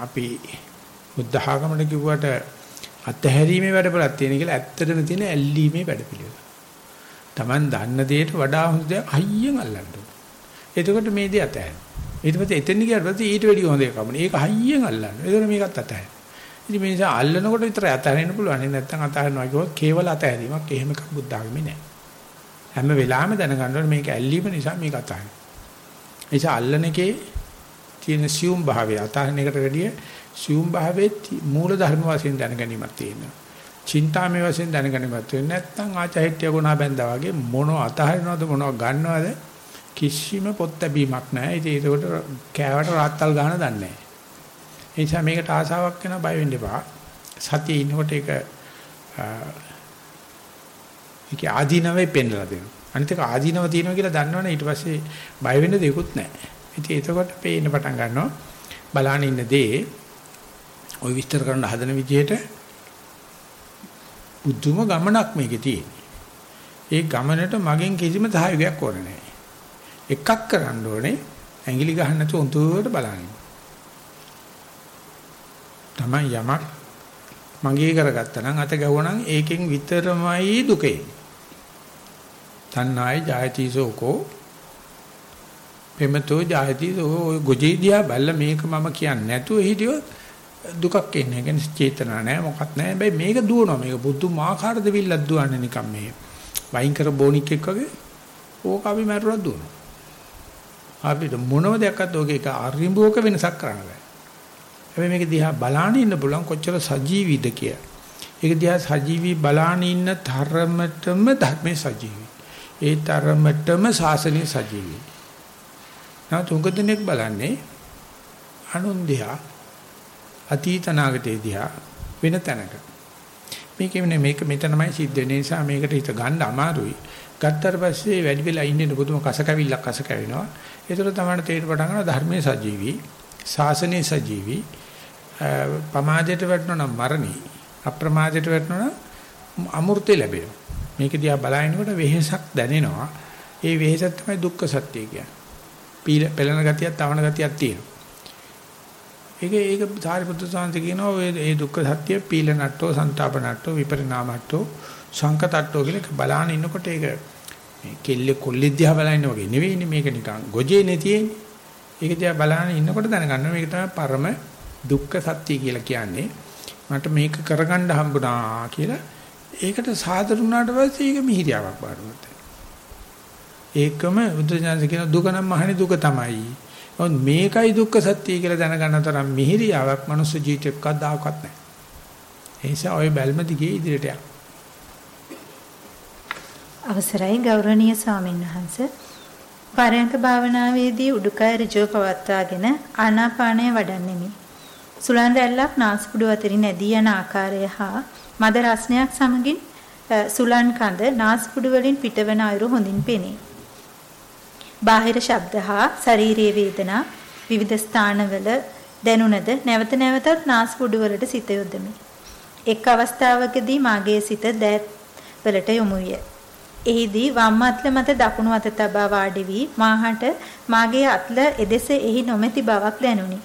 Speaker 1: අපි බුද්ධ ආගමකට කිව්වට අතහැරීමේ වැඩපලක් තියෙන කියලා ඇත්තටම තියෙන ඇල්ලීමේ වැඩපිළිවෙල. Taman දන්න දෙයට වඩා හොඳ දෙයක් හයියෙන් අල්ලන්න ඕනේ. එතකොට මේ දේ අතහැරෙනවා. ඊට පස්සේ එතෙන් ගියාට පස්සේ ඊට වැඩි හොඳ එකක් කමන. ඒක හයියෙන් අල්ලන්න. එතකොට මේකත් අතහැරෙනවා. ඉතින් මේ නිසා අල්ලනකොට විතර අතහැරෙන්න පුළුවන්. නැත්නම් අතහැරනවා කිව්වොත් කේවල අතහැරීමක් එහෙම එකක් බුද්ධ ආගමේ නැහැ. හැම වෙලාවෙම දැනගන්න ඕනේ මේක ඇල්ලීම නිසා මේක අතහැරෙනවා. ඒ නිසා අල්ලන එකේ තියෙන සියුම් භාවය අතහරින එකට වැඩිය සියුම් භාවයේ මූල ධර්ම වශයෙන් දැනගැනීමක් තියෙනවා. චින්තාමය වශයෙන් දැනගැනීමක් තියෙන නැත්නම් ආචාහිත්‍ය ගුණා බැඳා වගේ මොනව අතහරිනවද මොනව ගන්නවද කිසිම පොත් ලැබීමක් නැහැ. ඉතින් ඒකට කෑවට රාත්තල් ගන්න දන්නේ නැහැ. ඒ නිසා මේකට ආසාවක් වෙනවා බය වෙන්න එපා. සතියේ ඉන්නකොට ඒක ඒක ආදීනවේ පෙන්ලා දෙනවා. අනිත් එක ආදීනව තියෙනවා කියලා දන්නවනේ ඊට පස්සේ බය වෙන්න දෙයක්වත් නැහැ. ඉතින් එතකොට පේන්න පටන් ගන්නවා. බලාන ඉන්න දේ ওই විස්තර කරන්න හදන විදිහට බුදුම ගමනක් මේකේ තියෙන්නේ. ඒ ගමනට මගෙන් කිසිම සහයෝගයක් ඕනේ නැහැ. එකක් කරන්න ඕනේ ඇඟිලි ගහන්න නැතුව උන්තුවට බලන්න. තමයි යමක් මගේ කරගත්තා නම් අත ගැහුවනම් ඒකෙන් විතරමයි දුකේ. තණ්හායි ජායතිසෝකෝ පෙමතෝ ජායති ඔය ගොජේ දිහා බැලලා මේක මම කියන්නේ නැතුව හිටියොත් දුකක් එන්නේ. ඒ කියන්නේ චේතනා නැහැ මොකක් නැහැ. හැබැයි මේක දුවනවා. මේක බුදුමාකාර දෙවිල්ලක් දුවන්නේ නිකන් මේ වයින් කර බොනික් එක්ක වගේ. ඕක අපි මරුණක් දුවනවා. අපිට මොනව දෙයක්වත් ඕකේ එක අරිඹුවක වෙනසක් කරන්න බෑ. හැබැයි මේක දිහා බලාන ඉන්න පුළුවන් කොච්චර සජීවීද කියලා. ඒක දිහා සජීවී බලාන ඉන්න තරමටම ධර්මයේ සජීවී. ඒ තරමටම සාසනීය සජීවී. නමුත් උඟ දෙනෙක් බලන්නේ අනුන් දිහා අතීත නාගතේ දිහා වෙන තැනක. මේක වෙන්නේ මේක මෙතනමයි සිද්ධ වෙන නිසා මේකට හිත ගන්න අමාරුයි. ගත්තට පස්සේ වැඩි වෙලා ඉන්නේ පුදුම කස කැවිල්ලක් කස කැවෙනවා. ඒතර තමයි තේරෙ පටන් ගන්නවා ධර්මයේ සජීවී, ශාසනයේ සජීවී, පමාදයට වැටෙනවා නම් මරණී, අප්‍රමාදයට වැටෙනවා නම් අමෘතය ලැබෙනවා. මේක දිහා බලනකොට වෙහෙසක් දැනෙනවා. ඒ වෙහෙස තමයි දුක්ඛ සත්‍ය කියන්නේ. පීල පෙළෙන ගතියක් තවන ගතියක් තියෙනවා. ඒක ඒක සාරිපුත්‍ර සාන්ති කියනවා ඔය ඒ දුක්ඛ සත්‍ය පීල නට්ටෝ සන්තාප නට්ටෝ විපරිණාමට්ටෝ සංකතට්ටෝ කියලා බලාන ඉන්නකොට ඒක මේ කෙල්ල කොල්ලෙ දිහා බලන වගේ නෙවෙයිනේ මේක නිකන් ගොජේනේ තියෙන්නේ. ඒක දිහා බලාන ඉන්නකොට දැනගන්න මේක තමයි පරම දුක්ඛ සත්‍ය කියලා කියන්නේ. මට මේක කරගන්න හම්බුණා කියලා ඒකට සාදර වුණාට පස්සේ ඒක මිහිරියාවක් වඩුණා. ඒකම බුදුසසුන කියන දුක නම් මහණේ දුක තමයි. නමුත් මේකයි දුක්ඛ සත්‍ය කියලා දැනගන්න තරම් මිහිරියාවක් මනුස්ස ජීවිතයක් කවදාකවත් නැහැ. ඒ නිසා ওই බැල්ම දිගේ ඉදිරියට යන්න.
Speaker 2: අවසරයි ගෞරවනීය ස්වාමීන් වහන්ස පරයන්ක භාවනාවේදී උඩුකය ඍජුව පවත්වාගෙන ආනාපානය වඩන්නෙමි. සුලන් රැල්ලක් නාස්පුඩු අතරින් ඇදී යන ආකාරය හා මද රස්නයක් සමගින් සුලන් කඳ නාස්පුඩු වලින් පිටවන අයුරු හොඳින් පෙනේ. බාහිර ශබ්ද හා ශාරීරික වේදනා විවිධ ස්ථානවල දැනුණද නැවත නැවතත් නාස්පුඩු වලට සිත යොදමි. එක් අවස්ථාවකදී මාගේ සිත දෑත් වලට යොමු විය. එහිදී වම් අත්ල මත දකුණු අත තබා වාඩි වී මාහට මාගේ අත්ල එදෙස එහි නොමැති බවක් දැනුනි.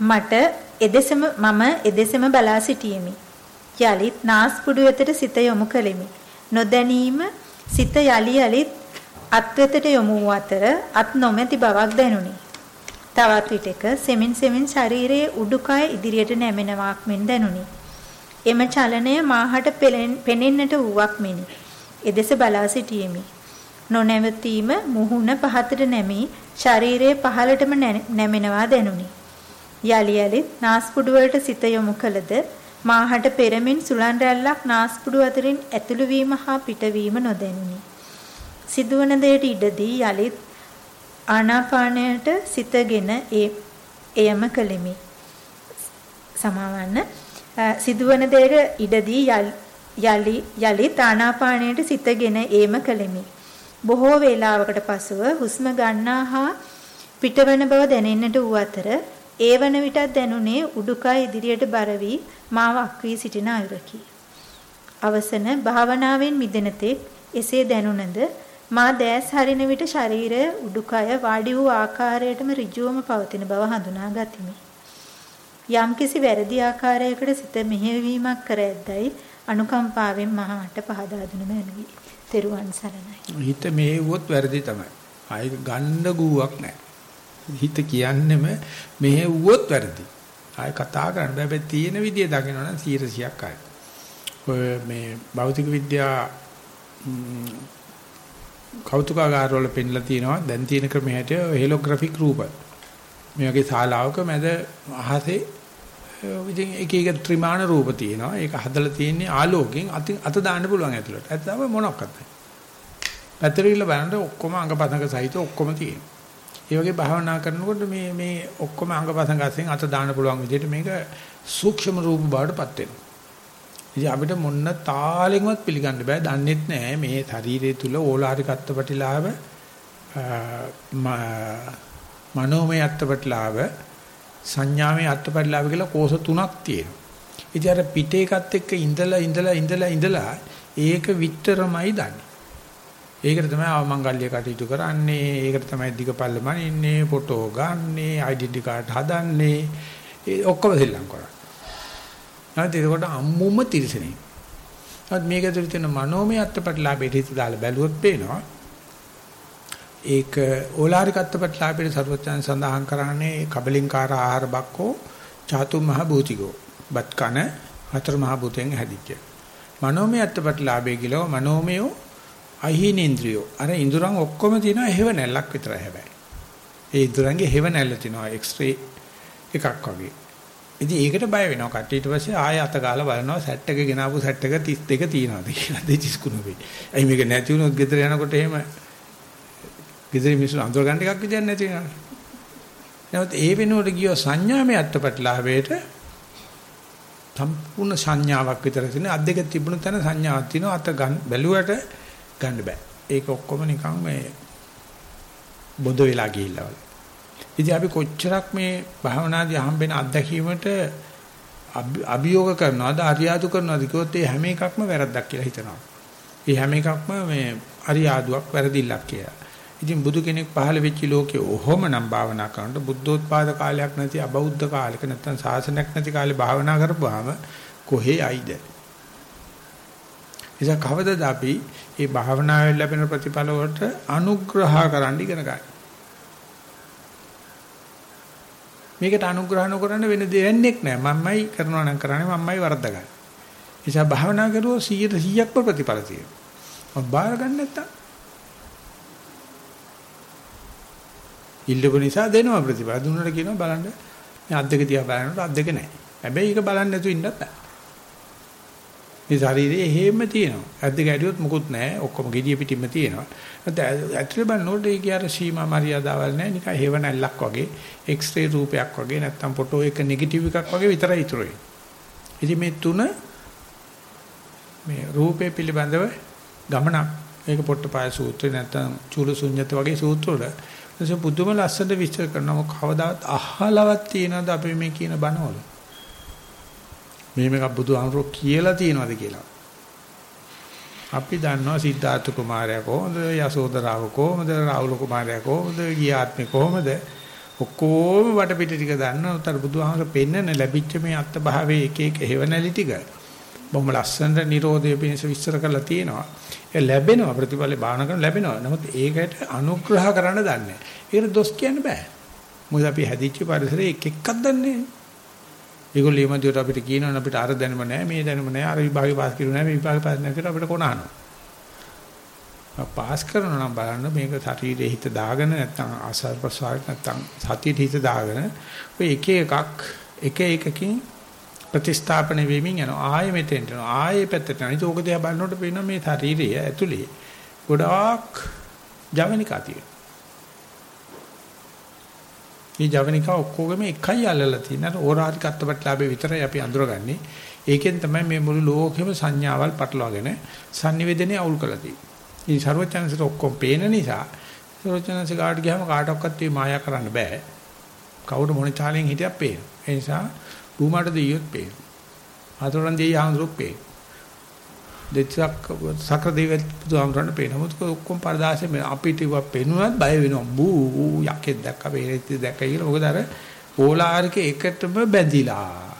Speaker 2: මට එදෙසම මම එදෙසම බලා සිටියෙමි. යලිත් නාස්පුඩු වෙතට සිත යොමු කළෙමි. නොදැනීම සිත යලි යලිත් අත් වෙතට යොමු වූ අතර අත් නොමැති බවක් දැනුනි. තවත් විටක සෙමින් සෙමින් ශරීරයේ උඩුකය ඉදිරියට නැමෙනවාක් මෙන් දැනුනි. එම චලනය මාහට පෙනෙන්නට වූවක් මෙනි. එදෙස බලා සිටියෙමි. නොනැවතීම මුහුණ පහතට නැමී ශරීරයේ පහළටම නැමෙනවා දැනුනි. යලි යලිත් නාස්පුඩු වලට සිත යොමු කළද මාහට පෙරමින් සුලන් රැල්ලක් නාස්පුඩු අතරින් ඇතුළු වීම හා පිටවීම නොදැනුනි. සිදුවන දෙයට ඉඩදී යලිත් ආනාපානයට සිතගෙන ඒ එයම කළෙමි. සමාවන්න සිදුවන දෙයට ඉඩදී යලි යලිත් ආනාපානයට සිතගෙන ඒම කළෙමි. බොහෝ වේලාවකට පසුව හුස්ම ගන්නා හා පිටවන බව දැනෙන්නට වූ අතර ඒ වන විටත් දැනුනේ උඩුකය ඉදිරියට බර වී මාව අක්වී සිටින අයුරකි. අවසන භාවනාවෙන් මිදෙන තෙක් එසේ දැනුණද මා දැස් හරින විට ශරීරය උඩුකය වාඩි වූ ආකාරයටම ඍජුවම පවතින බව හඳුනා ගතිමි. යම්කිසි වැරදි ආකාරයකට සිත මෙහෙයවීමක් කර ඇද්දයි අනුකම්පාවෙන් මහාට පහදා දුන මැනවි. තෙරුවන් සරණයි.
Speaker 1: හිත මෙහෙවුවොත් වැරදි තමයි. ආයි ගන්න ගුවක් නැහැ. හිත කියන්නෙම මෙහෙවුවොත් වැරදි. ආයි කතා කරන්න බෑ. තියෙන විදිය දකිනවනම් 100ක් ආයි. ඔය මේ භෞතික විද්‍යා කෞතුකාගාර වල පෙන්ලා තියෙනවා දැන් තියෙන ක්‍රමයට හෙලෝග්‍රැෆික් රූප. මේ වගේ ශාලාවක මැද අහසේ ඉතින් එක එක ත්‍රිමාණ රූප තියෙනවා. ඒක හදලා තියෙන්නේ ආලෝකයෙන් අත දාන්න පුළුවන් ඇතුළට. ඇත්තම මොනක්වත් නැහැ. පැත්තට ගිහලා බලනකොට ඔක්කොම අංගපතංග සහිත ඔක්කොම තියෙනවා. ඒ වගේ භාවනා කරනකොට මේ මේ ඔක්කොම අංගපතංග අතරින් අත දාන්න පුළුවන් විදිහට මේක සූක්ෂම රූප බවටපත් වෙනවා. ඉතින් අපිට මොන්න තාලෙන්වත් පිළිගන්න බෑ. දන්නෙත් නෑ මේ ශරීරය තුල ඕලාරික අත්පටිලාභ මනෝමය අත්පටිලාභ සංඥාවේ අත්පරිලාභ කියලා කෝෂ තුනක් තියෙනවා. ඉතින් අර පිටේ එකත් එක්ක ඉඳලා ඉඳලා ඉඳලා ඉඳලා ඒක විතරමයි දන්නේ. ඒකට තමයි අවමංගල්‍ය කටයුතු කරන්නේ. ඒකට තමයි දිගපල්ල මනින්නේ, ෆොටෝ ගන්නේ, ඩෙන්ටි කාඩ් හදන්නේ. ඒ ඔක්කොම දෙල්ලම් කරන්නේ. නැත්නම් ඒකට අම්මුම තිරසනේ. නමුත් මේක ඇතුළේ තියෙන මනෝමය අත්පරිලාභයට හිත දාලා බැලුවොත් පේනවා. ඒක ඕලාරිකත්ව ප්‍රතිලාභයේ සර්වචයන් සඳහන් කරන්නේ කබලින්කාර ආහාර බක්කෝ චාතු මහ භූතිකෝ. බත් කන හතර මහ භූතෙන් හැදිච්ච. මනෝමය අත්පත්ලාභයේ කියලා මනෝමය අහිනේන්ද්‍රියෝ. අර ඉඳුරන් ඔක්කොම තියෙනවා හේව නැල්ලක් විතරයි හැබැයි. ඒ ඉඳුරන්ගේ හේව නැල්ල තියෙනවා එක්ස්රේ එකක් වගේ. ඉතින් ඒකට බය වෙනවා කට්ටිය ඊට පස්සේ ආය අත ගාලා බලනවා සෙට් එක ගෙනාවු සෙට් එක 32 තියෙනවාද කියලා දෙචිස් කුණු වෙයි. අයි මේක නැති වුණොත් ගෙදර යනකොට එහෙම ගෙදර මිනිස්සු අඳුර ගන්න එකක් විදියක් නැති වෙනවා. නමුත් ඒ වෙනුවට ගියෝ සංඥාමය අත්පත්ලාභයට සම්පූර්ණ සංඥාවක් විතර තියෙන අත් දෙක තිබුණු තැන සංඥාවක් තියෙනවා අත ගන්න බැලුවට ගන්න බෑ. ඒක ඔක්කොම නිකන් මේ බොද වෙලා ගිහිල්ලා වගේ. ඉතින් අපි කොච්චරක් මේ භාවනාදී හම්බෙන අත්දැකීමට අභියෝග කරනවද අරියාදු කරනවද කිව්වොත් ඒ හැම එකක්ම වැරද්දක් කියලා හිතනවා. ඒ හැම එකක්ම මේ අරියාදුවක් වැරදිල්ලක් කියලා. ඉතින් බුදු කෙනෙක් පහළ වෙච්ච ලෝකේ ඔහොම නම් භාවනා කරනකොට බුද්ධෝත්පාද කාලයක් නැති අබෞද්ධ කාලයක නැත්තම් සාසනයක් නැති කාලේ භාවනා කරපුවාම කොහේ ආයිද? එසා කවදද අපි මේ භාවනාවෙන් ලැබෙන ප්‍රතිඵල වලට අනුග්‍රහ කරන්න ඉගෙන ගන්න. මේකට අනුග්‍රහ නොකරන වෙන දෙයක් නෑ. මම්මයි කරනවා නම් කරන්නේ මම්මයි වරද්දගන්නේ. එසා භාවනා කරුවෝ 100 100ක්ම ප්‍රතිඵල තියෙනවා. මම බාර ගන්න නැත්තම් ඉල්ලපු නිසා දෙනවා ප්‍රතිඵල. දුන්නට කියනවා බලන්න මේ අද්දක තියා බලනකොට අද්දක නැහැ. හැබැයි ඒක බලන්න නැතුව ඉන්නත් බෑ. මේ ශරීරයේ හේම තියෙනවා. අද්දක ඇරියොත් මුකුත් නැහැ. ඔක්කොම gediya පිටින්ම තියෙනවා. නැත්නම් ඇතුලේ බලනකොට ඒකේ අර සීමා මරියාදාවල් නැහැ. නිකන් හේව නැල්ලක් වගේ, එක්ස්රේ රූපයක් වගේ නැත්නම් ෆොටෝ එක නෙගටිව් එකක් වගේ විතරයි ඉතුරු වෙන්නේ. ඉතින් මේ තුන මේ රූපේ පිළිබඳව ගමනක් ඒක පොට්ටපාය සූත්‍රේ නැත්නම් චූල ශුන්්‍යත වගේ සූත්‍ර වල එතකොට පුදුම ලස්සනට විස්තර කරනවා කවදාවත් අහලවත් තියනවද අපි මේ කියන බණවල මේ මේක බුදුහාමුදුරුවෝ කියලා තියනවද කියලා අපි දන්නවා සිද්ධාර්ථ කුමාරයා කොහොමද යසෝදරාව කොහොමද රාහුල කුමාරයා කොහොමද ගියාත්මේ කොහොමද ඔක්කොම වටපිට ටික දන්නවා උතර බුදුහාමුදුරුවෝ පෙන්නන ලැබිච්ච මේ අත්භාවයේ එක එක හේවණලි ටික බොහොම ලස්සනට Nirodha පිණිස විස්තර කරලා තියෙනවා. ඒ ලැබෙනවා ප්‍රතිඵල බාහන කරන ලැබෙනවා. නමුත් ඒකට අනුග්‍රහ කරන්න දන්නේ නැහැ. ඒකට දොස් කියන්න බෑ. මොකද අපි හැදිච්ච පරිසරයේ එක එකක් දන්නේ නැහැ. ඒගොල්ලෝ ඊමදියට අපිට කියනවනේ අපිට අර දැනුම නැහැ මේ දැනුම නැහැ අර විභාගේ පාස් කිරු නැහැ මේ විභාගේ පාස් නැහැ කියලා අපිට කොනහනවා. පාස් කරනවා නම් බලන්න මේක ශරීරයේ හිත දාගෙන නැත්නම් ආසල් ප්‍රසාර නැත්නම් සතියේ හිත දාගෙන ඔය එක එකක් එක එකකින් ප්‍රතිස්ථාපන වෙමින් යනවා. ආයෙ මෙතෙන්ට යනවා. ආයෙ පැත්තට යනවා. ඒක ඕක දිහා බලනකොට පේනවා මේ ශරීරය ඇතුලේ ගොඩාක් ජවනිකා තියෙනවා. මේ ජවනිකා ඔක්කොගෙම එකයි අල්ලලා තියෙන. අර ඕරාදි කත්තපටලාභේ විතරයි අපි අඳුරගන්නේ. ඒකෙන් තමයි මේ මුළු ලෝකෙම සංඥාවල් පටලවාගෙන sannivedane අවුල් කරලා තියෙන්නේ. ඉතින් ਸਰවචනසිට ඔක්කොම පේන නිසා ਸਰවචනස ගාඩ් ගියාම කාටවත් මේ මායා කරන්න බෑ. කවුරු මොන චාලෙන් හිටියක් පේන. ඒ නිසා රූමාට දෙයියොත් පේන. අතොරන් දෙයිය ආන්දරුත් පේන. දෙච්චක් සක්‍ර දෙවියන් බුදුහාමුදුරන් පේනවා. මොකද ඔක්කොම පරදාසෙ අපිට ඉව පේනුනත් බය වෙනවා. බූ යකෙක් දැක්ක වේරෙත් දැක්ක කියලා. මොකද අර ඕලාරික එකටම බැඳිලා.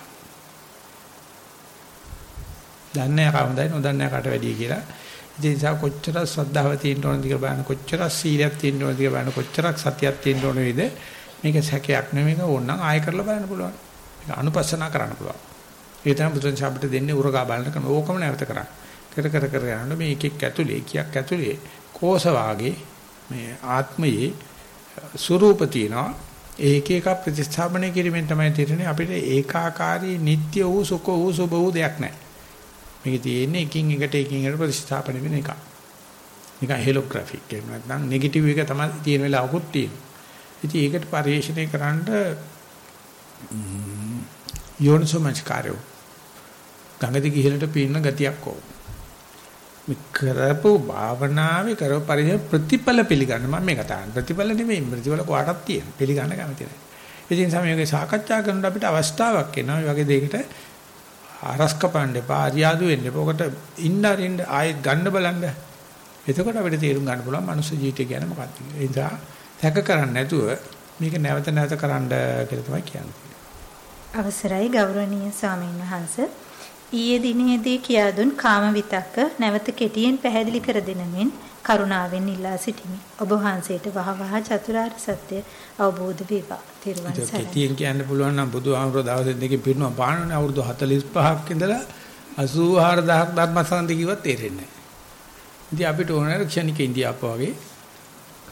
Speaker 1: දන්නේ කවුදයි නොදන්නේ කාට වැඩි කියලා. ඒ නිසා කොච්චර ශ්‍රද්ධාව තියෙන්න ඕනද කියලා බලන්න කොච්චර සීලයක් තියෙන්න ඕනද කියලා බලන්න කොච්චරක් සතියක් තියෙන්න ඕන වේද මේක සැකයක් නෙමෙයි මේක ඕනනම් ආයෙ කරලා බලන්න පුළුවන් මේක අනුපස්සනා කරන්න පුළුවන් ඒ තමයි බුදුන් ශාපිට දෙන්නේ උරගා බලන කරන ඕකම නැවත කරන්න කර කර කර යනකොට මේ එකෙක් ඇතුලේ එකක් ඇතුලේ කෝෂ වාගේ මේ ආත්මයේ ස්වરૂප තියෙනවා ඒක එක ප්‍රතිස්ථාපනය කිරීමෙන් තමයි තේරෙන්නේ අපිට ඒකාකාරී නিত্য වූ සුඛ වූ සුබ වූ දෙයක් නැහැ. මේක තියෙන්නේ එකින් එකට එකින් එකට ප්‍රතිස්ථාපනය වෙන එක. නිකන් හෙලෝග්‍රැෆික් එහෙම නැත්නම් නෙගටිව් එක තමයි තියෙන වෙලාවකුත් තියෙනවා. ඉතින් ඒකට පරිශ්‍රණය කරන්න යෝනිසෝමංච කාර්යෝ ගඟදී ගිහිලට පීනන ගතියක් ඕක. මේ කරපු භාවනාවේ කරපු පරිදි ප්‍රතිඵල පිළිගන්න මම මේ කතා කරන්නේ. ප්‍රතිඵල නෙමෙයි ප්‍රතිඵල කොහටත් තියෙන. පිළිගන්න කැමති නැහැ. ඉතින් සමයෝගේ සාකච්ඡා කරනකොට අපිට අවස්ථාවක් එනවා මේ වගේ දෙයකට අරස්ක පාන්න එපා අරියාදු වෙන්න එපා. ඔකට ඉන්න අරින්න ආයෙත් ගන්න බලන්න. එතකොට අපිට තේරුම් ගන්න පුළුවන් මනුස්ස ජීවිතය කියන්නේ මොකක්ද කියලා. ඒ නිසා තැක කරන්නේ නැතුව මේක නැවත නැවත කරන්න කියලා තමයි කියන්නේ.
Speaker 2: අවසරයි ගෞරවනීය ස්වාමීන් වහන්සේ ඊයේ දිනේදී කියා දුන් කාම විතක්ක නැවත කෙටියෙන් පැහැදිලි කර දෙනමින් කරුණාවෙන් ඉල්ලා සිටිමි. ඔබ වහන්සේට වහවහ චතුරාර්ය සත්‍ය අවබෝධ වේවා. තිරුවන් සරණයි.
Speaker 1: කෙටියෙන් කියන්න පුළුවන් නම් බුදුහාමුදුර දවස් දෙකකින් පිරුණා පානනේ අවුරුදු 45ක් ඉඳලා 84000ක් ධර්මසන්දි කිව්වත් තේරෙන්නේ නැහැ. ඉතින් අපිට ඕන ක්ෂණික ඉන්දියාප්ප වගේ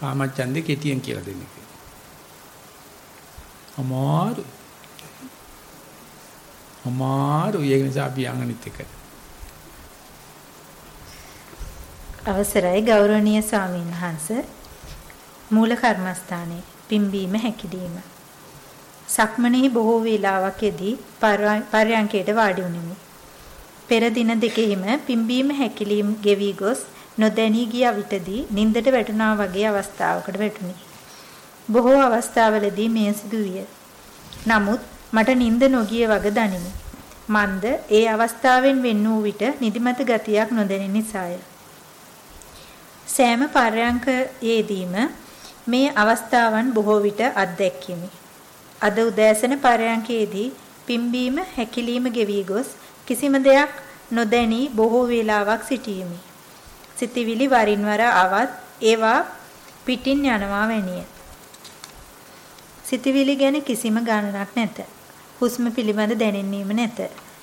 Speaker 1: කාමච්ඡන්දේ කෙටියෙන් කියලා දෙන්න කියලා. අමාරු. අමාරු. ඒ නිසා අපි යංගනිත් එක.
Speaker 2: අවසරයි ගෞරවනීය ස්වාමීන් වහන්ස මූල කර්මස්ථානයේ පිම්බීම හැකිලිම සක්මණෙහි බොහෝ වේලාවකදී පර්යංකයට වාඩි වුනිමි පෙර දින දෙකෙහිම පිම්බීම හැකිලිම ගෙවි ගොස් නොදැනී ගිය විටදී නින්දට වැටුණා වගේ අවස්ථාවකට වැටුනි බොහෝ අවස්ථාවලදී මෙය සිදුවිය නමුත් මට නින්ද නොගිය වග දනිමි මන්ද ඒ අවස්ථාවෙන් වෙන් වූ විට නිදිමත ගතියක් නොදැනෙන නිසාය සෑම පරයන්කයේදීම මේ අවස්ථාවන් බොහෝ විට අත්දැක්කෙමි. අද උදෑසන පරයන්කයේදී පිම්බීම හැකිලිම ගෙවි ගොස් කිසිම දෙයක් නොදැනී බොහෝ වේලාවක් සිටීමි. සිතවිලි වරින් වර ආවත් ඒවා පිටින් යනවා වැනිය. සිතවිලි ගැන කිසිම ගණනක් නැත. හුස්ම පිළිබඳ දැනෙන්නේම නැත.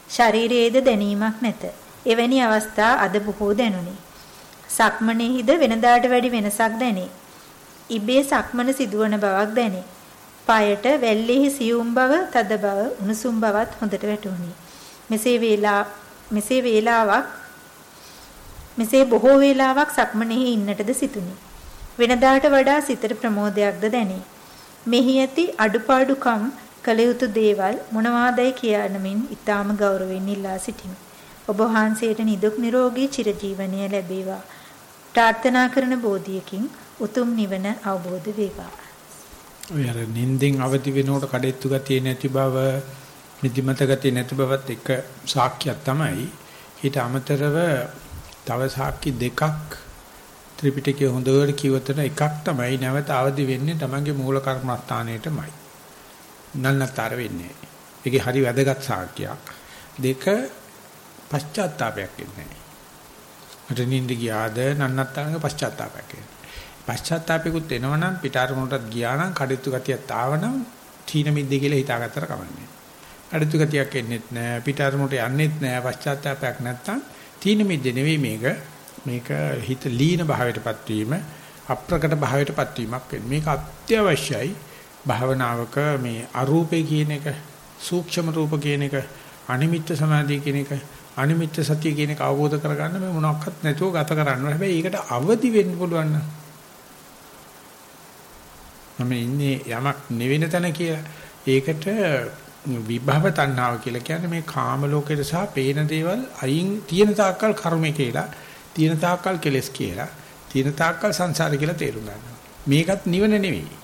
Speaker 2: ශරීරයේද දැනීමක් නැත. එවැනි අවස්ථා අද බොහෝ දැනුනි. සක්මනේහිද වෙනදාට වැඩි වෙනසක් දැනේ. ඉබේ සක්මන සිදුවන බවක් දැනේ. පායට වැල්ලෙහි සියුම් බව, තද බව, උණුසුම් බවත් හොඳට වැටහුණි. මෙසේ වේලා මෙසේ වේලාවක් මෙසේ බොහෝ වේලාවක් සක්මනේහි ඉන්නටද සිටුනි. වෙනදාට වඩා සිතට ප්‍රමෝදයක්ද දැනේ. මෙහි ඇති අඩුපාඩුකම් කළ යුතු දේවල් මොනවාදයි කියනමින් ඊටාම ගෞරවයෙන් ඉල්ලා සිටිමි. ඔබ වහන්සේට නිදුක් නිරෝගී චිරජීවනය ලැබේවා. ප්‍රාර්ථනා කරන බෝධියකින් උතුම් නිවන අවබෝධ වේවා.
Speaker 1: ඔය අර නින්දෙන් අවදි වෙනකොට කඩෙත්තු ගතිය නැති බව, නිදිමත ගතිය නැති බවත් එක සාක්ෂියක් තමයි. ඊට අමතරව තව සාක්ෂි දෙකක් ත්‍රිපිටකයේ හොඳට කියවතන එකක් තමයි නැවත අවදි වෙන්නේ තමන්ගේ මූල කර්මස්ථානයේටමයි. නන්නතර වෙන්නේ. ඒකේ හරි වැදගත් සාක්ෂියක්. දෙක පශ්චාත්තාවයක් එන්නේ නැහැ. මට නිින්ද ගියාද නන්නත්තරංග පශ්චාත්තාවයක් එන්නේ. පශ්චාත්තාපිකුත් එනවනම් පිටාරමුණටත් ගියා නම් කඩਿੱතු ගතියක් ආවනම් තීන මිද්ද කියලා හිතාගත්තර කමන්නේ. කඩਿੱතු ගතියක් එන්නෙත් නැහැ පිටාරමුණට යන්නෙත් නැහැ පශ්චාත්තාපයක් නැත්තම් තීන මිද්ද නෙවෙයි මේක. මේක හිත ලීන භාවයටපත් වීම අප්‍රකට භාවයටපත් වීමක් වෙන්නේ. මේක අත්‍යවශ්‍යයි භාවනාවක මේ අරූපේ කියන එක සූක්ෂම රූප කියන එක අනිමිත්ත සමාධිය කියන එක අනිමිත්ත සතිය කියන එක අවබෝධ කරගන්න මේ මොනක්වත් නැතුව ගත කරන්න. හැබැයි ඒකට අවදි වෙන්න පුළුවන් නම් මම ඉන්නේ යමක් නෙවෙන තැන කියලා. ඒකට විභව තණ්හාව කියලා කියන්නේ මේ කාම ලෝකයට සහ පේන දේවල් අයින් තියෙන තාක්කල් කර්මය කියලා, තියෙන තාක්කල් කෙලස් කියලා, තියෙන තාක්කල් සංසාරය කියලා තේරුම් ගන්නවා. මේකත් නිවන නෙවෙයි.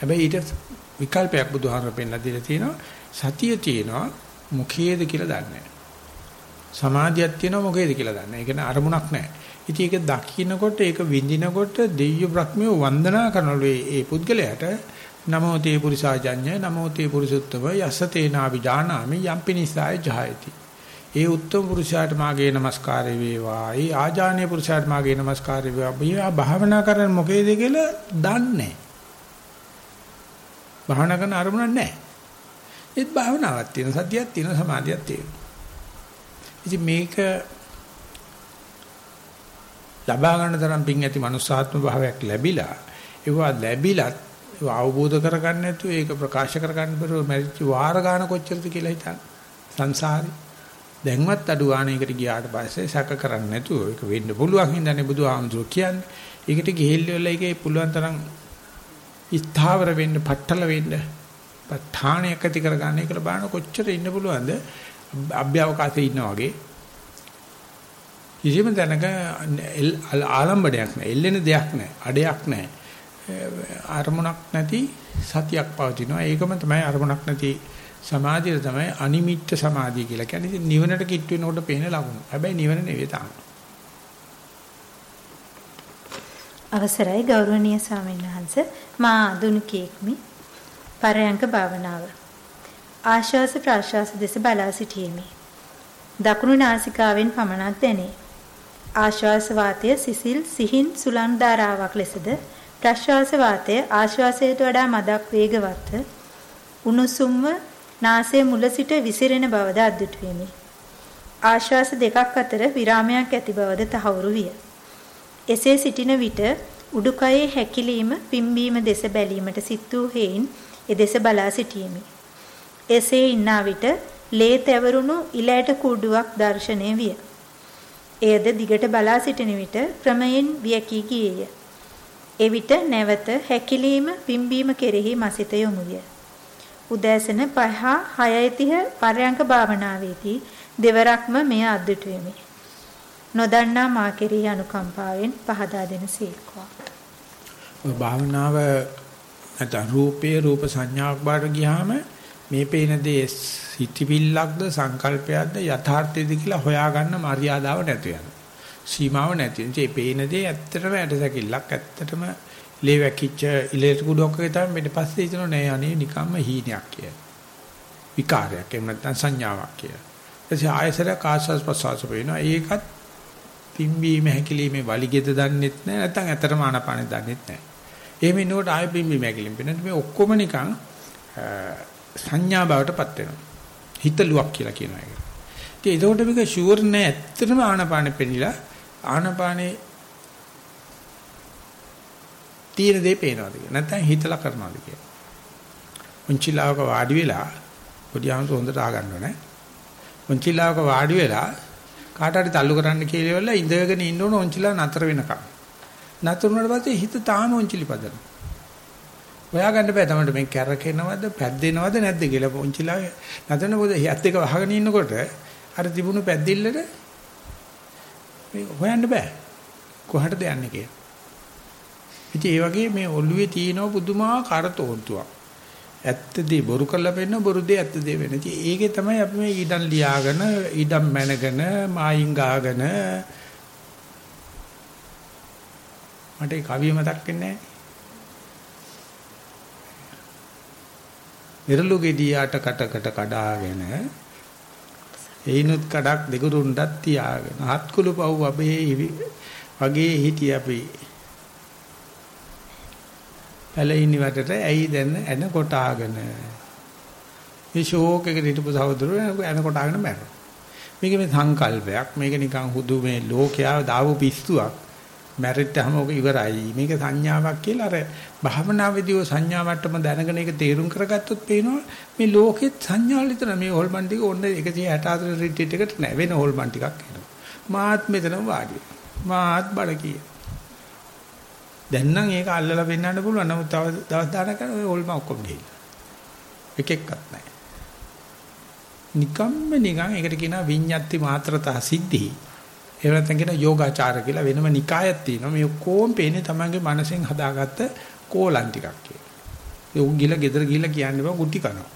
Speaker 1: හැබැයි ඊට විකල්පයක් බුදුහාමර පෙන්නලා දීලා තියෙනවා. සතිය තියෙනවා මොකේද කියලා දන්නේ සමාධියක් තියෙනවා මොකේද කියලා දන්නේ. ඒ කියන්නේ අරමුණක් නැහැ. ඉතින් ඒක දකින්නකොට ඒක විඳිනකොට දෙවිය බ්‍රහ්මිය වන්දනා කරනලු ඒ පුද්ගලයාට නමෝ තේ පුරිසාජඤ්ඤ නමෝ තේ පුරිසුත්තම යස තේනාවි ජානාමි යම්පිනිසාය ජහයති. ඒ උත්තම පුරුෂයාට මාගේ নমස්කාරය වේවා. ඒ ආජානීය පුරුෂයාට මාගේ নমස්කාරය වේවා. මේ භාවනා කරන්නේ මොකේද කියලා දන්නේ නැහැ. භාවනා කරන අරමුණක් නැහැ. ඒත් භාවනාවක් තියෙන සතියක් තියෙන සමාධියක් තියෙන. ඉතින් මේක ලබා ගන්න තරම් පිං ඇති මනුස්සාත්ම භාවයක් ලැබිලා ඒවා ලැබිලත් ඒවා අවබෝධ කරගන්න නැතුව ඒක ප්‍රකාශ කරගන්න බැරුව මැරිච්ච වාර ගන්න කොච්චරද කියලා හිතන්න සංසාරේ දැන්වත් අඩු ගානයකට ගියාට පස්සේ සැක කරන්නේ නැතුව ඒක වෙන්න පුළුවන් හින්දානේ බුදුහාමුදුරුවෝ කියන්නේ ඒකට ගිහිල්ලා ඒකේ පුළුවන් තරම් ස්ථාවර වෙන්න, පටල වෙන්න, ප ဋ ාණයක් ඇති කරගන්න කියලා බලන කොච්චර ඉන්න පුළුවන්ද? අභ්‍යවකාශයේ ඉන්නා වගේ. කිසිම තැනක ආලම්බණයක් නැහැ, එල්ලෙන දෙයක් නැහැ, අඩයක් නැහැ. අරමුණක් නැති සතියක් පවතිනවා. ඒකම තමයි අරමුණක් නැති සමාධිය තමයි අනිමිත්ත සමාධිය කියලා. කියන්නේ නිවනට කිට් වෙනකොට පේන ලකුණු. හැබැයි නිවන නෙවෙයි තාම.
Speaker 2: අවසරයි ගෞරවනීය ස්වාමීන් වහන්ස. මා ආදුනිකයෙක්මි පරයන්ක භාවනාව. ආශ්වාස ප්‍රාශ්වාස දෙස බලා සිටීමේ දකුණු නාසිකාවෙන් පමණක් දැනේ. ආශ්වාස වාතය සිසිල් සිහින් සුලං ධාරාවක් ලෙසද? ප්‍රශ්වාස වාතය ආශ්වාසයට වඩා මදක් වේගවත්ව උණුසුම්ව නාසයේ මුල සිට විසිරෙන බවද අද්දුට වෙමි. ආශ්වාස දෙකක් අතර විරාමයක් ඇති බවද තහවුරු විය. එසේ සිටින විට උඩුකයේ හැකිලිම පිම්බීම දෙස බැලීමට සිත් වූ හේයින් එදෙස බලා සිටීමි. එසේ ඉන්නා විට ලේ තැවරුණු ඉලෑට කුඩුවක් දැర్శණය විය. එයද දිගට බලා සිටින විට ක්‍රමයෙන් වියකී ගියේය. එවිට නැවත හැකිලීම පිම්බීම කෙරෙහි මසිත යොමු විය. උදෑසන 5 6:30 පරයන්ක භාවනාවේදී දෙවරක්ම මෙය අද්දුට වෙමි. නොදන්නා මා කෙරෙහි අනුකම්පාවෙන් පහදා දෙන සීක්වා.
Speaker 1: භාවනාව නැත්නම් රූපේ රූප සංඥාවක් බාට ගියාම මේ පේන දේ හිතවිල්ලක්ද සංකල්පයක්ද යථාර්ථයද කියලා හොයාගන්න මර්යාදාව නැතු යනවා. සීමාව නැති. ඒ පේන දේ ඇත්තටම ඇටසැකිල්ලක් ඇත්තටම ලේ වැකිච්ච ඉලෙට කුඩක් වගේ තමයි මෙන්න පස්සේ හිතන නෑ අනේ නිකම්ම හීනයක් කියලා. විකාරයක් එහෙම නැත්නම් සංඥාවක් කියලා. එතකොට ආයසරයක් ආස්වාස් ප්‍රසවාස වෙනවා. ඒකත් පිම්බීම හැකිලිමේ වලිගෙද දන්නෙත් නෑ නැත්නම් ඇත්තටම ආනපානෙ දන්නෙත් නෑ. එහෙම ඉන්නකොට ආයෙ පිම්බීම හැකිලිම වෙනවා. මේ ඔක්කොම නිකන් සංඥා බවටපත් වෙනවා. හිතලුවක් කියලා කියනවා ඒක. ඉතින් ඒකට මේක ෂුවර් නෑ ඇත්තටම ආනපානෙ පෙනිලා ආනපානේ තීර දෙේ පේනවාද කියලා. නැත්නම් හිතලා කරනවාද කියලා. උන්චිලාවක වාඩි වෙලා පොඩි ආමතු හොඳට ආගන්න ඕනේ. උන්චිලාවක වාඩි වෙලා කාට හරි තල්ලු කරන්න කියලා ඉවරලා ඉඳගෙන ඉන්න ඕන උන්චිලා නතර වෙනකම්. නතර වුණාට පස්සේ හිත තාම උන්චිලි පදනවා. හොයාගන්න බෑ තමයි මේ කැරකෙනවද පැද්දෙනවද නැද්ද කියලා පොන්චිලා නැතන මොකද යත් එක වහගෙන ඉන්නකොට අර තිබුණු පැද්දිල්ලට මේ හොයන්න බෑ කොහටද යන්නේ කියලා. ඉතින් ඒ වගේ මේ ඔළුවේ තියෙන පුදුමාකාර තෝන්තුවක්. ඇත්ත දේ බොරු කරලා පෙන්න බොරු දේ ඇත්ත දේ වෙන. ඉතින් ඒකේ තමයි අපි මේ ඊඩම් ලියාගෙන ඊඩම් මැනගෙන මායින් ගාගෙන මට ඒ කවිය මතක් වෙන්නේ නැහැ. ඉරළු ගෙඩියට කටකට කඩාගෙන එයිනුත් කඩක් දෙගුරුණ්ඩක් තියාගෙන හත්කුළු පව් අපේ වගේ හිටිය අපි පැලින් වටට ඇයි දැන් එන කොටාගෙන? මේ ෂෝක් එකට හිටපු සහෝදරයෝ එන කොටාගෙන බැලුවා මේක මේ සංකල්පයක්. මේක නිකන් හුදු මේ ලෝකයා දාපු පිස්සුවක්. මැරිට්ටහම ඔක ඉවරයි. මේක සංඥාවක් කියලා අර භාවනාවේදී ඔය සංඥා මට්ටම දැනගෙන ඒක තේරුම් කරගත්තොත් පේනවා මේ ලෝකෙත් සංඥා වල විතර මේ හොල්මන් ටික ඔන්න 164 රිට්‍රීට් එකට නෑ වෙන හොල්මන් ටිකක් එනවා. මාත් මෙතනම වාඩි මාත් බඩ කිය දැන් නම් ඒක අල්ලලා පෙන්වන්න පුළුවන් නමුත් තව දවස් දානක ඔය හොල්මන් ඔක්කොම ගිහිල්ලා එක එක්කත් නෑ නිකම්ම නිකන් ඒකට කියනවා විඤ්ඤාති මාත්‍රතා සිද්ධි. එහෙම නැත්නම් කියන යෝගාචාර කියලා වෙනම නිකායක් තියෙනවා. මේ ඔක්කොම පේන්නේ තමන්ගේ මනසෙන් හදාගත්ත කෝලම් ටිකක් කියලා. ඒ උන් ගිහලා ගෙදර ගිහලා කියන්නේ බා කුටි කනවා.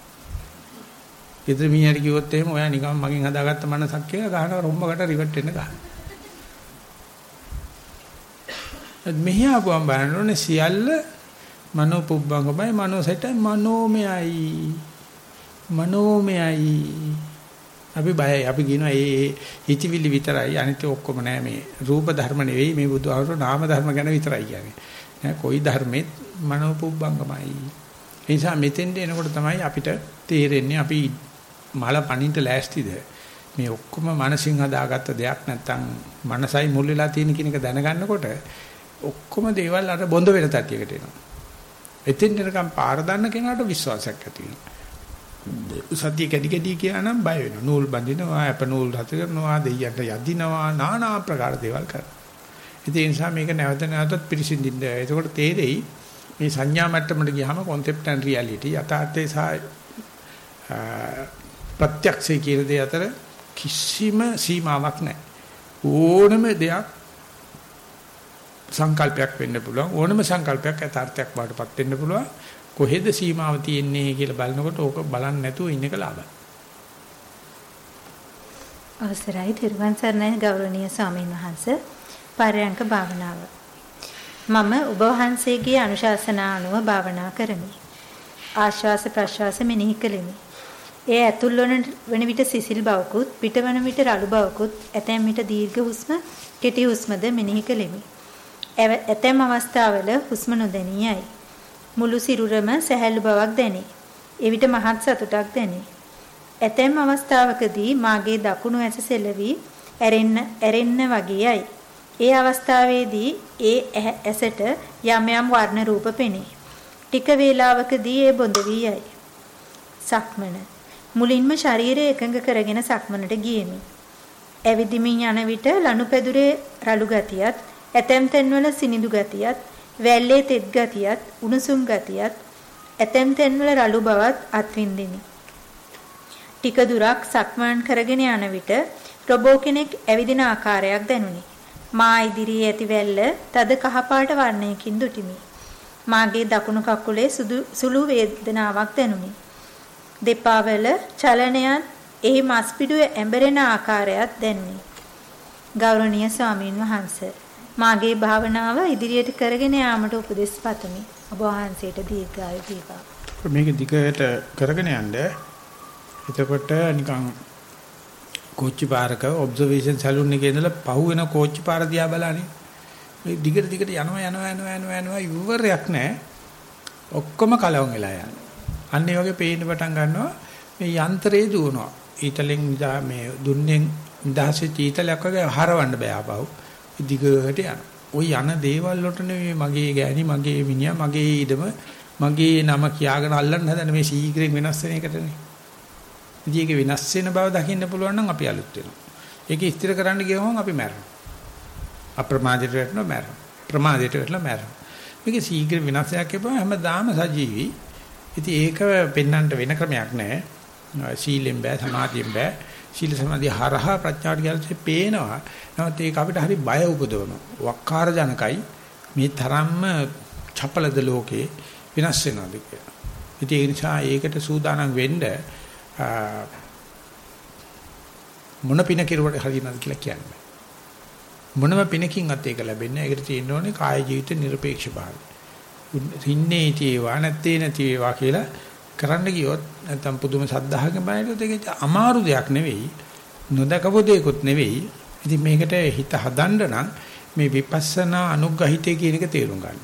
Speaker 1: ගෙදර මිනිහට කිව්වොත් එහෙම ඔයා නිකන් මගෙන් හදාගත්ත මනසක් කියලා ගහනවා රොම්බකට රිවර්ට් වෙන්න ගහනවා. මෙහි ආපුවම බලනෝනේ සියල්ල මනෝ පුබ්බංගමයි මනෝ සෙටයි මනෝමයයි. මනෝමයයි. අපි බයයි. අපි කියනවා ඒ හිතවිලි විතරයි. අනිත් ඔක්කොම නෑ මේ රූප ධර්ම නෙවෙයි. මේ බුදුහාමර නාම ධර්ම ගැන විතරයි කියන්නේ. නෑ කොයි ධර්මෙත් මනෝපුබ්බංගමයි. ඒ නිසා මෙතෙන්ට එනකොට තමයි අපිට තේරෙන්නේ අපි මල පණින්ට ලෑස්තිද? මේ ඔක්කොම මනසින් හදාගත්ත දෙයක් නැත්තම් මනසයි මුල් වෙලා තියෙන කියන එක දැනගන්නකොට ඔක්කොම දේවල් අර බොඳ වෙන තත්යකට එනවා එතෙන් එනකම් පාර දන්න කෙනාට විශ්වාසයක් ඇති වෙනවා සතිය කැඩි කැඩි කියනනම් බය වෙනවා. නූල් බඳිනවා, අප නූල් හත කරනවා, දෙයියන්ට යදිනවා, নানা ආකාර දේවල් කරනවා. ඒ නිසා මේක නැවත නැවතත් පිළිසින්දින්න. එතකොට තේරෙයි මේ සංඥා මට්ටමට ගියාම concept and reality යථාර්ථය සහ ප්‍රත්‍යක්ෂය කියන දේ අතර කිසිම සීමාවක් නැහැ. ඕනම දෙයක් සංකල්පයක් වෙන්න පුළුවන් ඕනම සංකල්පයක් යථාර්ථයක් බවටපත් වෙන්න පුළුවන් කොහෙද සීමාව තියෙන්නේ කියලා බලනකොට ඕක බලන්න නැතුව ඉන්න එක ලාභයි.
Speaker 2: අවසරයි තිරුවන් සරණයි ගෞරවනීය ස්වාමීන් වහන්ස පරයන්ක භාවනාව. මම ඔබ වහන්සේගේ අනුශාසනා අනුව භාවනා කරමි. ආශ්වාස ප්‍රශ්වාස මෙනෙහි කෙලිමි. ඒ ඇතුල් වන විට සිසිල් බවකුත් පිටවන විට රළු බවකුත් ඇතැම් විට දීර්ඝ හුස්ම කෙටි හුස්මද මෙනෙහි කෙලිමි. ඇතැම් අවස්ථාවල හුස්ම නොදැනියයි. මුළු සිරුරම සැහැල්ලු බවක් දැනේ. එවිට මහත් සතුටක් දැනේ. ඇතැම් අවස්ථාවකදී මාගේ දකුණු ඇස සෙලවි ඇරෙන්න ඇරෙන්න වගේයි. ඒ අවස්ථාවේදී ඒ ඇසට යම් යම් වර්ණ රූප පෙනේ. ටික වේලාවකදී ඒ බොඳ වී යයි. සක්මන මුලින්ම ශරීරය එකඟ කරගෙන සක්මනට ගියෙමි. ඇවිදිමින් යන විට ලනුපැදුරේ රළු ගතියත් ඇතැම් තැන්වල සිනිඳු ගතියත් වැල්ලේ තෙත් ගතියත් උණුසුම් ගතියත් ඇතැම් තැන්වල රළු බවත් අත්විඳිමි. ටික දුරක් සක්මන් කරගෙන යන විට රොබෝ කෙනෙක් ඇවිදින ආකාරයක් දැනුනි. මා ඉදිරියේ ඇති වැල්ල තද කහපාට වර්ණයකින් දුටිමි. මාගේ දකුණු කකුලේ සුළු වේදනාවක් දැනුනි. දෙපා වල චලනයත් එහි මස්පිඩුව ඇඹරෙන ආකාරයත් දැනුනි. ගෞරවනීය ස්වාමීන් වහන්සේ මාගේ භාවනාව ඉදිරියට කරගෙන යාමට උපදෙස් පතමි. ඔබ වහන්සේට දීර්ඝායු වේවා.
Speaker 1: මේක දිගට කරගෙන යන්න. එතකොට නිකන් කෝච්චි පාරක ඔබ්සර්වේෂන් සැලුන් එකේ ඉඳලා පහු වෙන කෝච්චි පාර දිහා බලන්නේ. මේ දිගට දිගට යනවා යනවා යනවා යනවා යනවා ඉවරයක් නැහැ. ඔක්කොම කලවම් වෙලා යනවා. අන්න ඒ වගේ පේන්න පටන් ගන්නවා මේ යන්ත්‍රයේ දුවනවා. ඊතලෙන් මේ දුන්නෙන් නිදහසේ ඊතලයක් වගේ හරවන්න බෑ ආපහු. දිගට යන. ওই යන දේවල් වලට නෙමෙයි මගේ ගෑණි මගේ මිනිහා මගේ ඊඩම මගේ නම කියාගෙන අල්ලන්න හදන මේ ශීඝ්‍රයෙන් වෙනස් වෙන එකටනේ. ඉතින් ඒක වෙනස් වෙන බව දකින්න පුළුවන් නම් අපි අලුත් වෙනවා. ඒක ස්ථිර කරන්න ගියවම අපි මැරෙනවා. අප්‍රමාදයට වැටෙනවා මැරෙනවා. ප්‍රමාදයට වැටලා මැරෙනවා. මේක ශීඝ්‍ර විනාශයක් කියපුවම හැමදාම සජීවි. ඉතින් ඒක පෙන්වන්න වෙන ක්‍රමයක් නැහැ. සීලෙන් බෑ සමාධියෙන් බෑ. සීල සමාධිය හරහා ප්‍රඥාට ගැලපෙන්නේ පේනවා. නමුත් ඒක අපිට හරි බය උපදවනවා. වක්කාර ජනකයි මේ තරම්ම චපලද ලෝකේ විනාශ වෙනවාද කියලා. ඉතින් ඒ නිසා ඒකට සූදානම් වෙන්න මොන පින කෙරුවට හරියනවද කියලා කියන්නේ. මොනම පිනකින්වත් ඒක ලැබෙන්නේ නැහැ. ඒකට තියෙන්න ඕනේ කාය ජීවිත নিরপেক্ষ භාවය. ඉන්නේ තේවා නැත්තේ නැතිවා කියලා කරන්න ගියොත් නැත්තම් පුදුම සද්ධාහක බලනකොට ඒක අමාරු දෙයක් නෙවෙයි. නොදකපු දෙයක්වත් නෙවෙයි. ඉතින් මේකට හිත හදන්න නම් මේ විපස්සනා අනුග්‍රහිතය කියන එක තේරුම් ගන්න.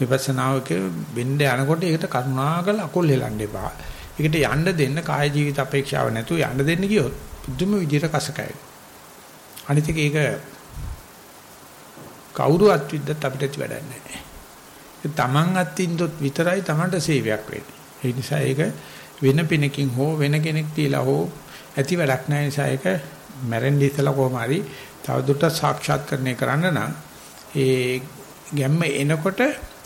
Speaker 1: විපස්සනාවක වෙන්න යනකොට ඒකට කරුණාකර අකුල් හෙලන්න එපා. ඒකට යන්න දෙන්න කාය ජීවිත අපේක්ෂාව නැතුව යන්න දෙන්න ගියොත් පුදුම විදියට කසකයි. අනිත් එක ඒක කවුරු අත්විද්දත් අපිට ඇති වැඩක් නැහැ. ඒ තමන් අත්විඳොත් විතරයි තමන්ට සේවයක් වෙන්නේ. ඒ නිසා ඒක වෙන පිනකින් හෝ වෙන කෙනෙක් තියලා හෝ ඇති වැඩක් නැහැ නිසා ඒක මැරෙන්න ඉස්සලා කොහොම හරි තවදුරටත් සාක්ෂාත්කරණය කරන්න නම් ඒ ගැම්ම එනකොට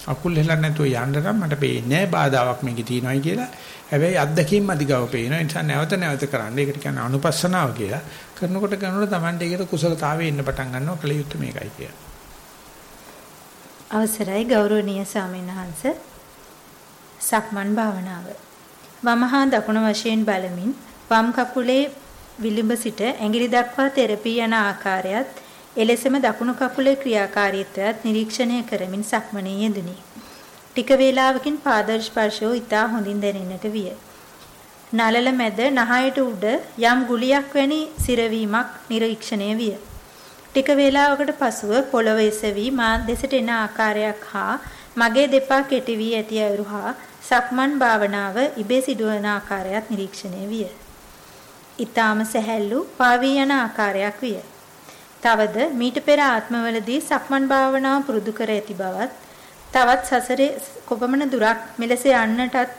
Speaker 1: අකුල් හෙලන්න නැතුව යන්න නම් මට පේන්නේ නැහැ බාධාවක් මේකේ තියෙනවායි කියලා. හැබැයි අත්දැකීම් අධිගව පේනවා. ඒ නිසා නැවත නැවත කරන්න. ඒකට කියන්නේ අනුපස්සනාව කියලා. කරනකොට කරනකොට Tamante ඒකට කුසලතාවයේ ඉන්න පටන් ගන්නවා. කල යුත්තේ මේකයි කියලා.
Speaker 2: අවසරයි ගෞරවනීය ස්වාමීන් වහන්ස සක්මන් භාවනාව වමහා දකුණ වශයෙන් බලමින් වම් කකුලේ විලිඹ සිට ඇඟිලි දක්වා තෙරපී යන ආකාරයත් එලෙසම දකුණු කකුලේ ක්‍රියාකාරීත්වයත් නිරීක්ෂණය කරමින් සක්මනේ යෙදුනි. ටික වේලාවකින් පාද ස්පර්ශෝ ඊටා හොඳින් දැනෙන්නට විය. නලල මැද නහයට උඩ යම් ගුලියක් වැනි සිරවීමක් නිරීක්ෂණය විය. ටික වේලාවකට පසුව පොළව එසවි මා දෙසට එන ආකාරයක් හා මගේ දෙපා කෙටි වී ඇති අයුරු හා සක්මන් භාවනාව ඉබේ සිදුවන ආකාරයත් නිරීක්ෂණය විය. ඊටාම සැහැල්ලු පාවී යන ආකාරයක් විය. තවද මීට පෙර ආත්මවලදී සක්මන් භාවනාව පුරුදු කර ඇති බවත් තවත් සසරේ කොපමණ දුරක් මෙලෙස යන්නටත්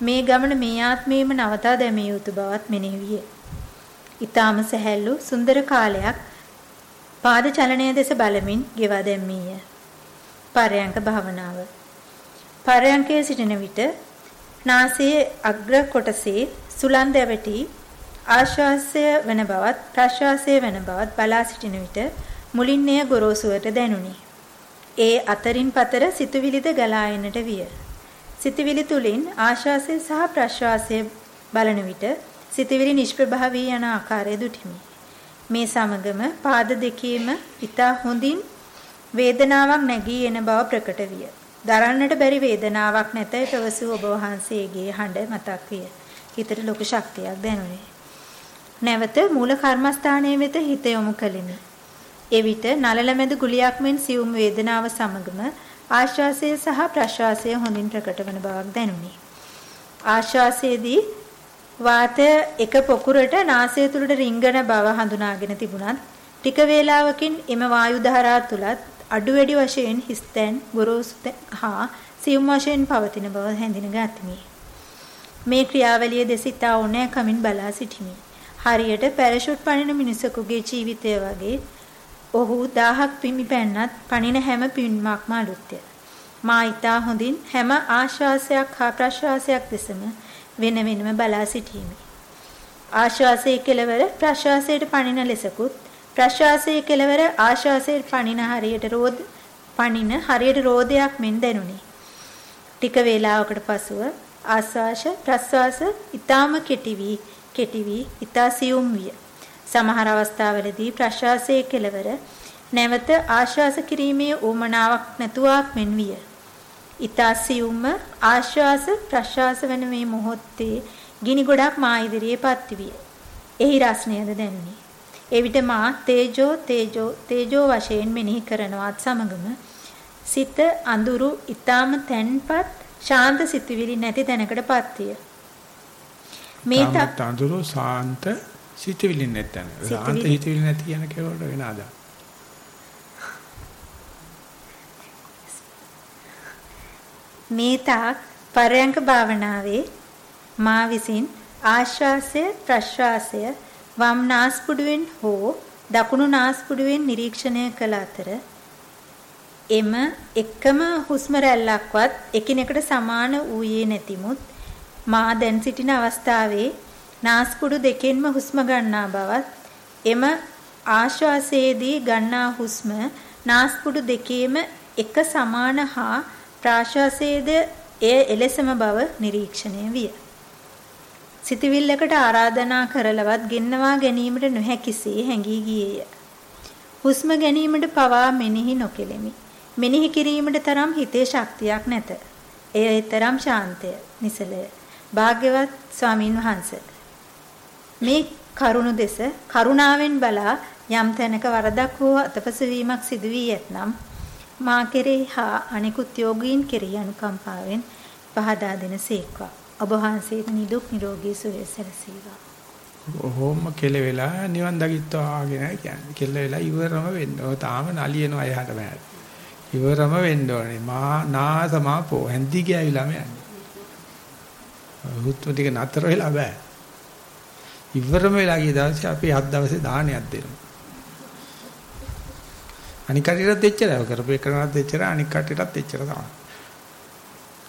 Speaker 2: මේ ගමන මේ ආත්මයේම නවතා දැමිය යුතු බවත් මෙනෙහි විය. ඊටාම සැහැල්ලු සුන්දර කාලයක් පාද චලනය දෙස බලමින් ගෙවා දැම්මීය. පරයන්ක භාවනාව. පරයන්කයේ සිටින විට නාසයේ අග්‍ර කොටසේ සුලන් දැවටි ආශ්වාසය වෙන බවත් ප්‍රශ්වාසය වෙන බවත් බලා සිටින විට මුලින් එය ගොරෝසුවට දැනුනි. ඒ අතරින් පතර සිතුවිලිද ගලා එන්නට විය. සිතුවිලි තුලින් ආශ්වාසය සහ ප්‍රශ්වාසය බලන විට සිතුවිලි නිෂ්ප්‍රභා වී යන ආකාරය දුටිමි. මේ සමගම පාද දෙකේම ඊතා හොඳින් වේදනාවක් නැගී එන බව ප්‍රකට විය. දරන්නට බැරි වේදනාවක් නැතයි පැවසූ ඔබ වහන්සේගේ හඬ මතක් විය. හිතට ලොකු ශක්තියක් දැනුනේ. නැවත මූල කර්මස්ථානයේ වෙත හිත යොමු කළෙමි. එවිට නලල මැද ගුලියක් මෙන් සියුම් වේදනාව සමගම ආශ්වාසය සහ ප්‍රශ්වාසය හොඳින් ප්‍රකට වන බවක් දැනුනි. ආශ්වාසයේදී වාතය එක පොකුරට නාසය තුලට රිංගන බව හඳුනාගෙන තිබුණත් ටික වේලාවකින් එම වායු ධාරා තුලත් අඩු වැඩි වශයෙන් හිස්තැන් ගොරෝසු හා සියුම් වශයෙන් පවතින බව හැඳින ගතිමි. මේ ක්‍රියාවලිය දෙසිතා ඕනෑ කමින් බලා සිටිමි. හරියට පැරෂුට් පනින මිනිසෙකුගේ ජීවිතය වගේ ඔහු 1000ක් පිමි පැන්නත් පනින හැම පින්මක්ම අලුත්ය. මා ඊතා හොඳින් හැම ආශ්වාසයක් හා ප්‍රශ්වාසයක් දෙසම වෙන වෙනම බලා සිටීමි. ආශ්වාසයේ කෙලවර ප්‍රශ්වාසයට පනින ලෙසකුත් ප්‍රශ්වාසයේ කෙලවර ආශ්වාසයට පනින හරියට රෝද පනින හරියට රෝදයක් මෙන් දැනුනි. ටික වේලාවකට පසුව ආශ්වාස ප්‍රශ්වාස ඊටාම කෙටි වී කෙටි වී ඊතා සියුම් විය. සමහර අවස්ථාවලදී ප්‍රශ්වාසයේ කෙලවර නැවත ආශ්වාස කිරීමේ උවමනාවක් නැතුවක් මෙන් විය. ඊතා සියුම්ම ආශ්වාස ප්‍රශ්වාස වන මේ මොහොතේ ගිනි ගොඩක් මා ඉදිරියේ පත්විය. එහි රස්නයද දැනුනි. එවිට මා තේජෝ තේජෝ තේජෝ වශයෙන් මෙනෙහි කරනවත් සමගම සිත අඳුරු ඊ타ම තැන්පත් ශාන්ත සිතුවිලි නැති තැනකටපත් විය.
Speaker 1: මේ තඳුරු සාන්ත සිතවිලි නැත්නම් සාන්ත හිතවිලි නැති කියන කෙනෙකුට වෙන ආදා.
Speaker 2: මේ තාක් පරයන්ක භාවනාවේ මා විසින් ආශ්වාසය ප්‍රශ්වාසය වම් නාස්පුඩුවෙන් හෝ දකුණු නාස්පුඩුවෙන් නිරීක්ෂණය කළ අතර එම එකම හුස්ම රැල්ලක්වත් එකිනෙකට සමාන වූයේ නැතිමුත් මා දැන් සිටින අවස්ථාවේ නාස්පුඩු දෙකෙන්ම හුස්ම ගන්නා බවත් එම ආශ්වාසයේදී ගන්නා හුස්ම නාස්පුඩු දෙකේම එක සමාන හා ප්‍රාශ්වාසයේද එය එලෙසම බව නිරීක්ෂණය විය. සිතවිල්ලකට ආරාධනා කරලවත් ගෙන්නවා ගැනීමට නොහැකිසේ හැඟී ගියේය. හුස්ම ගැනීමට පවා මෙනෙහි නොකෙලෙමි. මෙනෙහි කිරීමට තරම් හිතේ ශක්තියක් නැත. එය තරම් ශාන්තය, නිසලය. භාග්‍යවත් ස්වාමින් වහන්සේ මේ කරුණ දෙස කරුණාවෙන් බලා යම් තැනක වරදක් හෝ අතපසු වීමක් සිදු වී ඇතනම් මා කෙරෙහි හා අනිකුත් යෝගීන් කෙරෙහි අනුකම්පාවෙන් පහදා දෙන සේක්වා. ඔබ වහන්සේට නිදුක් නිරෝගී සුවය සැලසේවා.
Speaker 1: ඔහොම කෙල වෙලා නිවන් දකිත්වා කියන කියන්නේ. කෙල වෙලා ඉවරම වෙන්න. ඔය තාම නලියනවා එහාට මෙහාට. ඉවරම වෙන්න ඕනේ. මා නාසමාපෝ හැන්දි ගෑවිලාම යන්නේ. හුත්ම ටික නතර වෙලා බෑ. ඉවරම වෙලා ගිය දවසේ අපි හත් දවසේ දානයක් දෙනවා. අනික් කටියටත් එච්චරයි කරපු එකනටත් එච්චරයි අනික් කටියටත් එච්චර තමයි.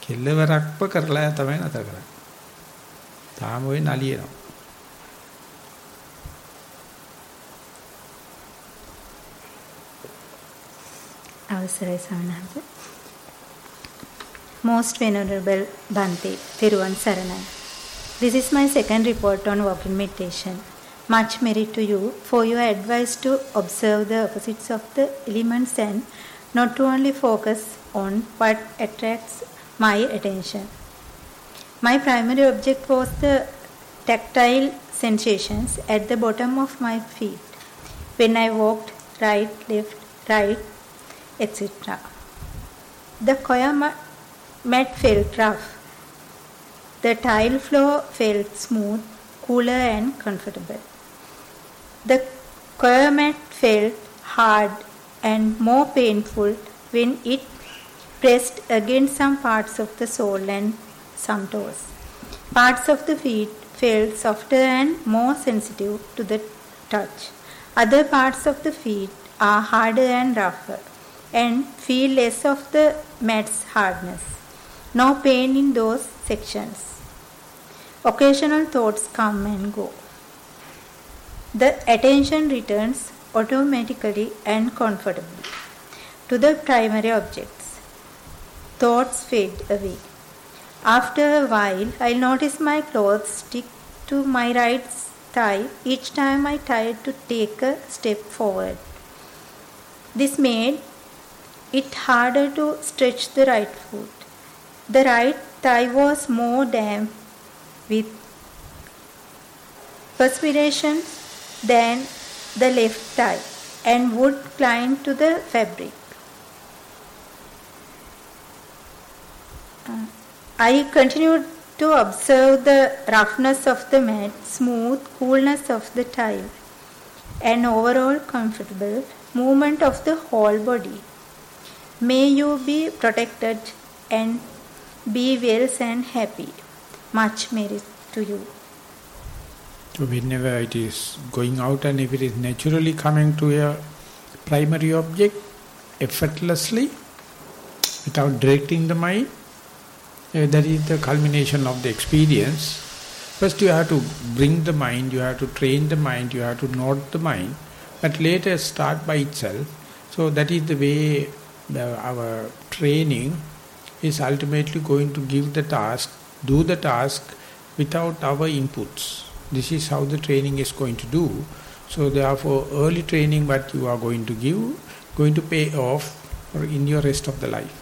Speaker 1: කෙල්ලවරක්ව කරලා තමයි නතර කරන්නේ. තාම ওই නලියනවා.
Speaker 2: අවසරයි සමනහස. Most Venerable Bhante, Thiruvan Saranai. This is my second report on walking meditation. Much merit to you for your advice to observe the opposites of the elements and not to only focus on what attracts my attention. My primary object was the tactile sensations at the bottom of my feet when I walked right, left, right, etc. The choir mat felt rough. The tile floor felt smooth, cooler and comfortable. The mat felt hard and more painful when it pressed against some parts of the sole and some toes. Parts of the feet felt softer and more sensitive to the touch. Other parts of the feet are harder and rougher and feel less of the mat's hardness. No pain in those sections. Occasional thoughts come and go. The attention returns automatically and comfortably to the primary objects. Thoughts fade away. After a while, I notice my clothes stick to my right thigh each time I try to take a step forward. This made it harder to stretch the right foot. The right thigh was more damp with perspiration than the left thigh and would climb to the fabric. Uh, I continued to observe the roughness of the mat, smooth coolness of the tile, and overall comfortable movement of the whole body. May you be protected and be well and happy. Much merit to you.
Speaker 1: Whenever it is going out and if it is naturally coming to a primary object effortlessly without directing the mind, uh, that is the culmination of the experience. First you have to bring the mind, you have to train the mind, you have to note the mind, but later start by itself. So that is the way the, our training is ultimately going to give the task, do the task without our inputs. This is how the training is going to do. So therefore, early training what you are going to give, going to pay off in your rest of the life.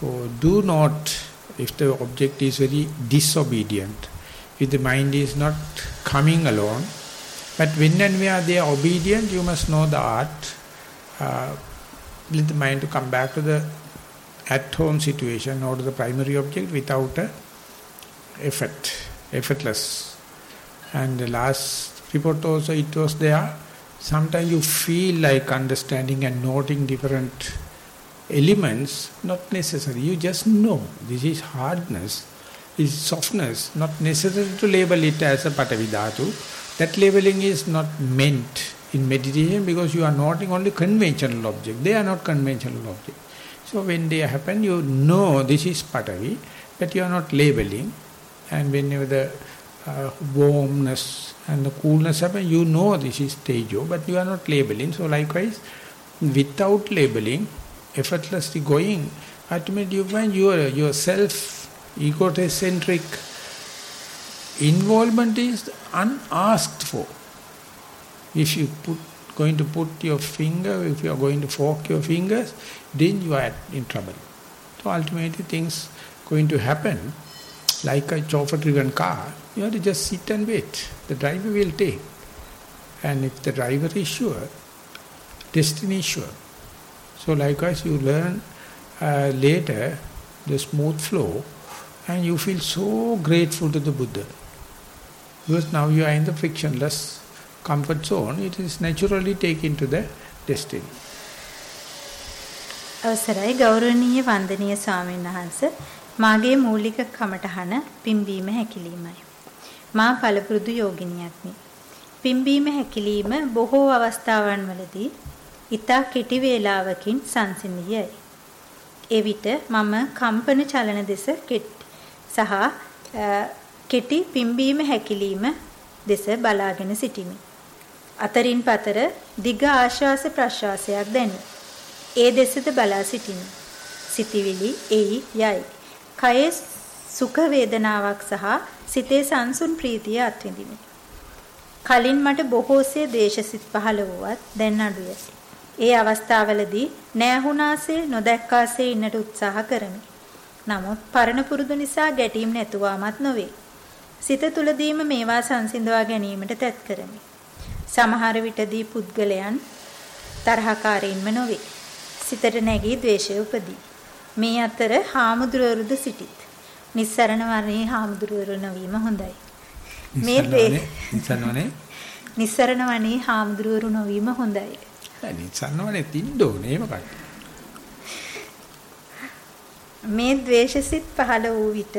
Speaker 1: So do not, if the object is very disobedient, if the mind is not coming along, but when and where they are obedient, you must know the art. Uh, let the mind to come back to the at-home situation or to the primary object without a effort, effortless. And the last report also it was there. Sometimes you feel like understanding and noting different elements, not necessary. You just know this is hardness, is softness, not necessary to label it as a patavidhatu. That labeling is not meant in meditation because you are noting only conventional object. They are not conventional object. So when they happen, you know this is patavi, but you are not labeling. And whenever the uh, warmness and the coolness happen, you know this is tejo, but you are not labeling. So likewise, without labeling, effortlessly going, ultimately you find your yourself egocentric involvement is unasked for. If you put going to put your finger, if you are going to fork your fingers, then you are in trouble. So ultimately things going to happen like a chauffeur-driven car, you have to just sit and wait. The driver will take. And if the driver is sure, destiny is sure. So likewise you learn uh, later the smooth flow and you feel so grateful to the Buddha. Because now you are in the frictionless comfort zone, it is naturally taken to the destiny.
Speaker 2: අවසරයි ගෞරවනීය වන්දනීය ස්වාමීන් වහන්ස මාගේ මූලික කමටහන පිම්බීම හැකිලීමයි. මා පළපුරුදු යෝගිනියක්මි. පිම්බීම හැකිලිම බොහෝ අවස්ථාවන් වලදී ඊතා කෙටි වේලාවකින් සංසිඳියයි. එවිට මම කම්පන චලන දෙස සහ කෙටි පිම්බීම හැකිලිම දෙස බලාගෙන සිටිමි. අතරින් පතර දිග ආශ්වාස ප්‍රශ්වාසයක් දැනේ. ඒ දෙසද බලා සිටිමි. සිටිවිලි එයි යයි. කයේ සුඛ වේදනාවක් සහ සිතේ සංසුන් ප්‍රීතිය අත්විඳිමි. කලින් මට බොහෝසේ දේශසිත පහළ වුවත් දැන් අඩුය. ඒ අවස්ථාවලදී නෑහුණාසේ නොදැක්කාසේ ඉන්නට උත්සාහ කරමි. නමුත් පරණ පුරුදු නිසා ගැටීම් නැතුවමත් නොවේ. සිත තුලදීම මේවා සංසිඳවා ගැනීමට තැත් කරමි. සමහර විටදී පුද්ගලයන් තරහකාරීන්ම නොවේ. සිතට නැගී ද්වේෂය උපදී. මේ අතර හාමුදුරුවරුද සිටිත්. නිස්සරණ වර්ණයේ හාමුදුරුවරු නොවීම හොඳයි.
Speaker 1: මේ නිස්සරණවනේ
Speaker 2: නිස්සරණ වනේ හාමුදුරුවරු නොවීම හොඳයි.
Speaker 1: නිස්සරණවනේ තින්න ඕනේ මොකක්ද?
Speaker 2: මේ ද්වේෂසිත පහළ වූ විට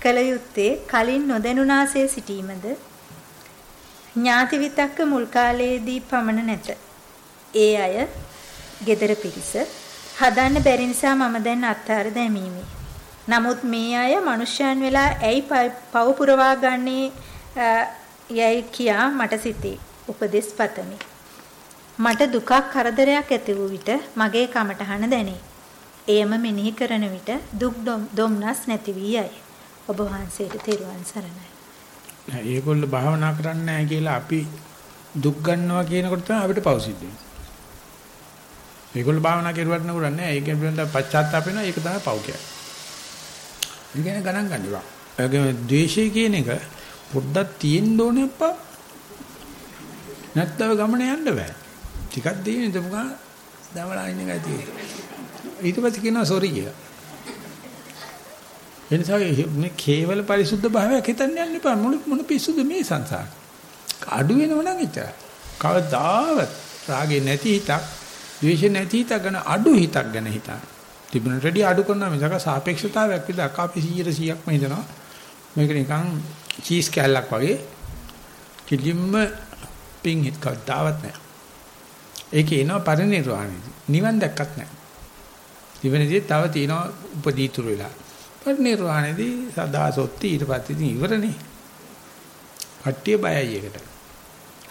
Speaker 2: කල යුත්තේ කලින් නොදැනුණාසේ සිටීමද ඥාති විතක්ක මුල් කාලයේදී පමණ නැත. ඒ අය gedara පිරිස හදන්න බැරි නිසා මම දැන් අත්හැර දැමීමි. නමුත් මේ අය මිනිස්යන් වෙලා ඇයි පව පුරවා ගන්නේ යයි කියා මට සිතේ. උපදෙස් පතමි. මට දුකක් කරදරයක් ඇති වූ විට මගේ කමටහන දැනේ. එයම මෙනෙහි කරන විට දුක් දුම්නස් නැති වී යයි. ඔබ වහන්සේට තෙරුවන් සරණයි.
Speaker 1: ඒගොල්ලෝ භාවනා කරන්නේ නැහැ කියලා අපි දුක් ගන්නවා කියනකොට තමයි අපිට පෞසිද්ධ වෙන්නේ. ඒගොල්ලෝ භාවනා කරුවට නුරන්නේ නැහැ. ඒකෙන් පිළිබඳව පශ්චාත්තාප වෙනවා. ඒක තමයි පව් කියන්නේ. ඉගෙන ගණන් ගන්නවා. ඒගොම ද්වේෂය කියන එක පොඩ්ඩක් තියෙන්න ඕනේ අප්පා. නැත්නම් ගමන යන්න බෑ. ටිකක් දෙන්නේ ඉඳපුවා දවලා ඉන්න එකයි තියෙන්නේ. ඊට පස්සේ කියනවා සෝරි කියලා. එනිසා මේ කේවල පරිසුද්ධ භාවයක් හිතන්න යන්න එපා. මොන මොන පිස්සුද මේ සංසාර. අඩු වෙනව නම් එච්චරයි. කවදාවත් රාගේ නැති හිතක්, ද්වේෂ නැති හිතක් ගැන අඩු හිතක් ගැන හිතන්න. තිබුණට වැඩිය අඩු කරනවා මිසක සාපේක්ෂතාවයක් විදිහට අපි 100%ක්ම හිතනවා. මේක නිකන් චීස් කැල්ලක් වගේ කිලින්ම පිං හිට කවදාවත් නැහැ. ඒකේ එනවා පරිණිරවාණයදී. නිවන් දැක්කත් නැහැ. දිවෙනදී තව තියෙනවා උපදීතුරු වෙලා. පරිණිරවාණයදී සදාසොත්ති ඊට පස්සේ ඉතින් ඉවරනේ. කට්ටිය බයයි ඒකට.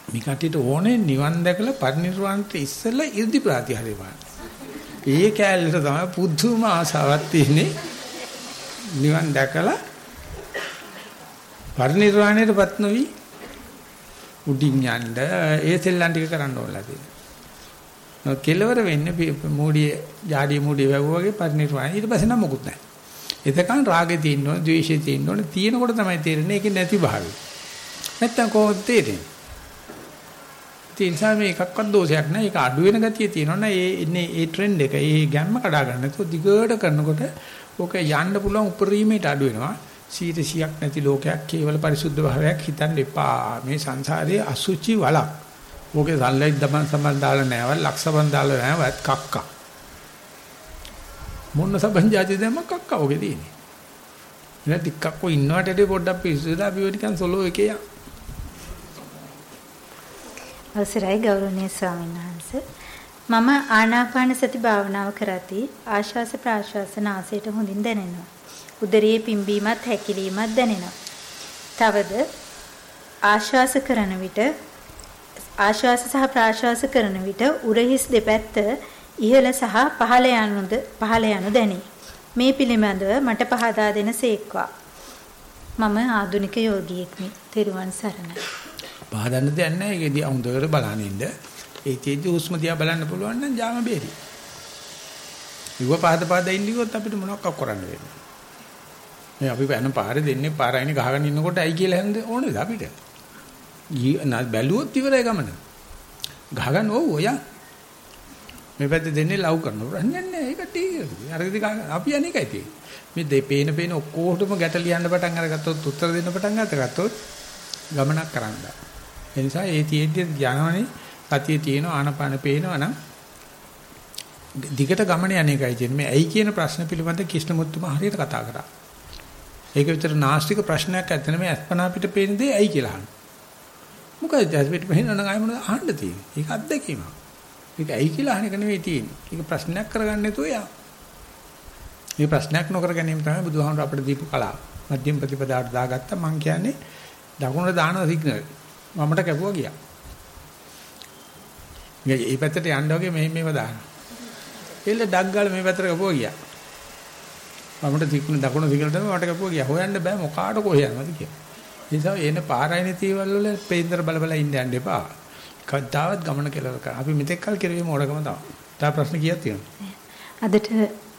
Speaker 1: මේ කට්ටියට ඕනේ නිවන් දැකලා පරිණිරවාණයට ඉස්සෙල්ලා 이르දි ප්‍රාතිහාරය වань. ඒ කැලේට තමයි පුදුම ආසාවක් තියෙන්නේ. නිවන් දැකලා පරිණිරවාණයටපත් නොවි උඩින් යන්න ඒ සෙල්ලම් ටික කරන්න ඕනලා තියෙනවා. කෙලවර වෙන්නේ මූඩිය, ජාඩිය මූඩිය වැවුවා වගේ පරිණිරවාණය. ඊට පස්සේ නම් මොකුත් නැහැ. එතකන් රාගේ තියෙන්න ඕන, ද්වේෂේ තියෙන්න ඕන. තියෙනකොට තමයි තේරෙන්නේ ඒකේ නැති භාවය. නැත්තම් කොහොමද තේරෙන්නේ? ඒ නිසා මේ එකක්වත් දෝෂයක් නැහැ. ඒක අඩු වෙන ගතිය තියෙනවනේ. ඒ ඉන්නේ ඒ ට්‍රෙන්ඩ් එක, ඒ ගැම්ම කඩා ගන්න නැතුව දිගට කරනකොට ඕක යන්න පුළුවන් උපරිමයට අඩු වෙනවා. 100ක් නැති ලෝකයක් කේවල පරිසුද්ධ භාවයක් හිතන්න එපා. මේ සංසාරයේ අසුචි වලක්. ඕකේ සල්ලයි දමන් සම්බන් දාලා නැවල් ලක්ෂබන් දාලා නැවත් කක්කා. මොන්න සබන් જાති දැම්ම කක්කා ඕකේ තියෙන්නේ. ඉතින් ටිකක් කො ඉන්නවට පොඩ්ඩක් පිස්සුලා අපි ඔය නිකන් සොලෝ එකේ යන්න.
Speaker 2: අවසරයි ගෞරවනීය ස්වාමීන් වහන්සේ. මම ආනාපාන සති භාවනාව කරති ආශ්වාස ප්‍රාශ්වාස නාසයට හොඳින් දැනෙනවා. උදරයේ පිම්බීමත් හැකිලීමත් දැනෙනවා. තවද ආශ්වාස කරන විට ආශ්වාස සහ ප්‍රාශ්වාස කරන විට උරහිස් දෙපැත්ත ඉහළ සහ පහළ යනුද පහළ යනු දැනේ. මේ පිළිබඳව මට පහදා දෙන සේක්වා. මම ආදුනික යෝගියෙක්නි තෙරුවන් සරණයි.
Speaker 1: පහදන්න දෙයක් නැහැ. ඒකදී හොඳට බලන්න ඉන්න. ඒකේදී හුස්ම දිහා බලන්න පුළුවන් නම් ජාම බේරි. ඉව පහද පහද ඉන්නකොත් අපිට මොනවක් කරන්න වෙන්නේ. මේ අපි යන පාරේ දෙන්නේ පාරයිනේ ගහගෙන ඉන්නකොට ඇයි කියලා හන්ද ඕනේද අපිට? බැලුවොත් ඉවරයි ගමන. ගහගන්න ඕව ඔය. මේ පැත්තේ දෙන්නේ ලව් කරනවා. නෑ නෑ ඒක ටී. අර දිග අපි අනේකයි තියෙන්නේ. මේ දෙපේන පේන ඔක්කොටම ගැට ලියන්න පටන් අරගත්තොත් උත්තර දෙන්න පටන් අරගත්තොත් ගමනක් කරන්න. ඒ නිසා ඒ තියෙද්දි යනවනේ සතිය තියෙන ආනපාන පේනවා නම් දිගට ගමන යන එකයි තියෙන්නේ. මේ ඇයි කියන ප්‍රශ්න පිළිබඳ කිෂ්ණමුත්තුමා හරියට කතා කරා. ඒක විතර නාස්තික ප්‍රශ්නයක් ඇත්තන මේ අස්පනා පිට පේන දේ ඇයි කියලා අහන්න. මොකද අපිට පේනවනම් ආයෙ මොනවද අහන්න තියෙන්නේ? ඒක අත්දැකීමක්. ඒක ඇයි කියලා අහන එක නෙවෙයි තියෙන්නේ. ඒක ප්‍රශ්නයක් කරගන්න නැතුව යා. මේ ප්‍රශ්නයක් නොකර ගැනීම තමයි බුදුහාමුදුර අපිට දීපු කලාව. මධ්‍යම ප්‍රතිපදාවට දාගත්තා මං කියන්නේ දකුණට දාන සිග්නල්. මමට කැපුවා ගියා. මේ පැත්තට යන්න වගේ මෙහෙම මේව දානවා. එල්ල ඩග් ගාලා මේ පැත්තට කැපුවා ගියා. මමට තිකුණ දකුණ සිගනල් තමයි මට කැපුවා ගියා. හොයන්න බෑ මොකාට කොහෙ යනවද කියලා. ඒ නිසා එන පාරයිනේ තීවල් වල පේන්දර බල බල ඉන්න යන්න එපා. කවදාවත් ගමන කෙලවර කරා. අපි මෙතෙක් කල් කෙරුවේ මොඩකම තමයි. තා ප්‍රශ්න කීයක් තියෙනවද?
Speaker 2: අදට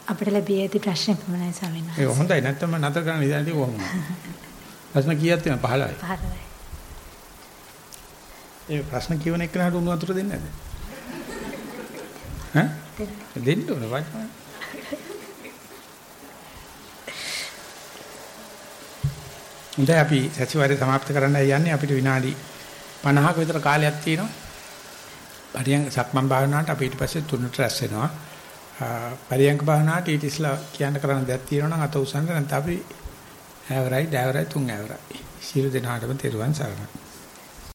Speaker 2: අපිට ලැබී ඇති ප්‍රශ්න කොහොමද ස්වාමීන් වහන්සේ?
Speaker 1: ඒක හොඳයි නැත්නම් නතර කරන්න ඉඳන් කොහොමද? [LAUGHS] ප්‍රශ්න කීයක් තියෙනවද? 15යි.
Speaker 2: 15යි.
Speaker 1: ඒ ප්‍රශ්න කියවන එක්කනට උණු වතුර දෙන්නේ නැද? ඈ? දෙන්න ඕන වචන. ඉතින් අපි සතිವಾರේ સમાપ્ત කරන්නයි යන්නේ අපිට විනාඩි 50ක විතර කාලයක් තියෙනවා. පරියංග සක්මන් භාවනාවට අපි ඊට පස්සේ තුනට රැස් වෙනවා. පරියංග භාවනාවට ඊට ඉස්ලා කියන්න කරන්න දෙයක් තියෙනවා නම් අත උසන්න නැත්නම් අපි ඇවරයි, ඩෑවරයි, තුන් ඇවරයි. සියලු දෙනාටම තෙරුවන් සරණයි.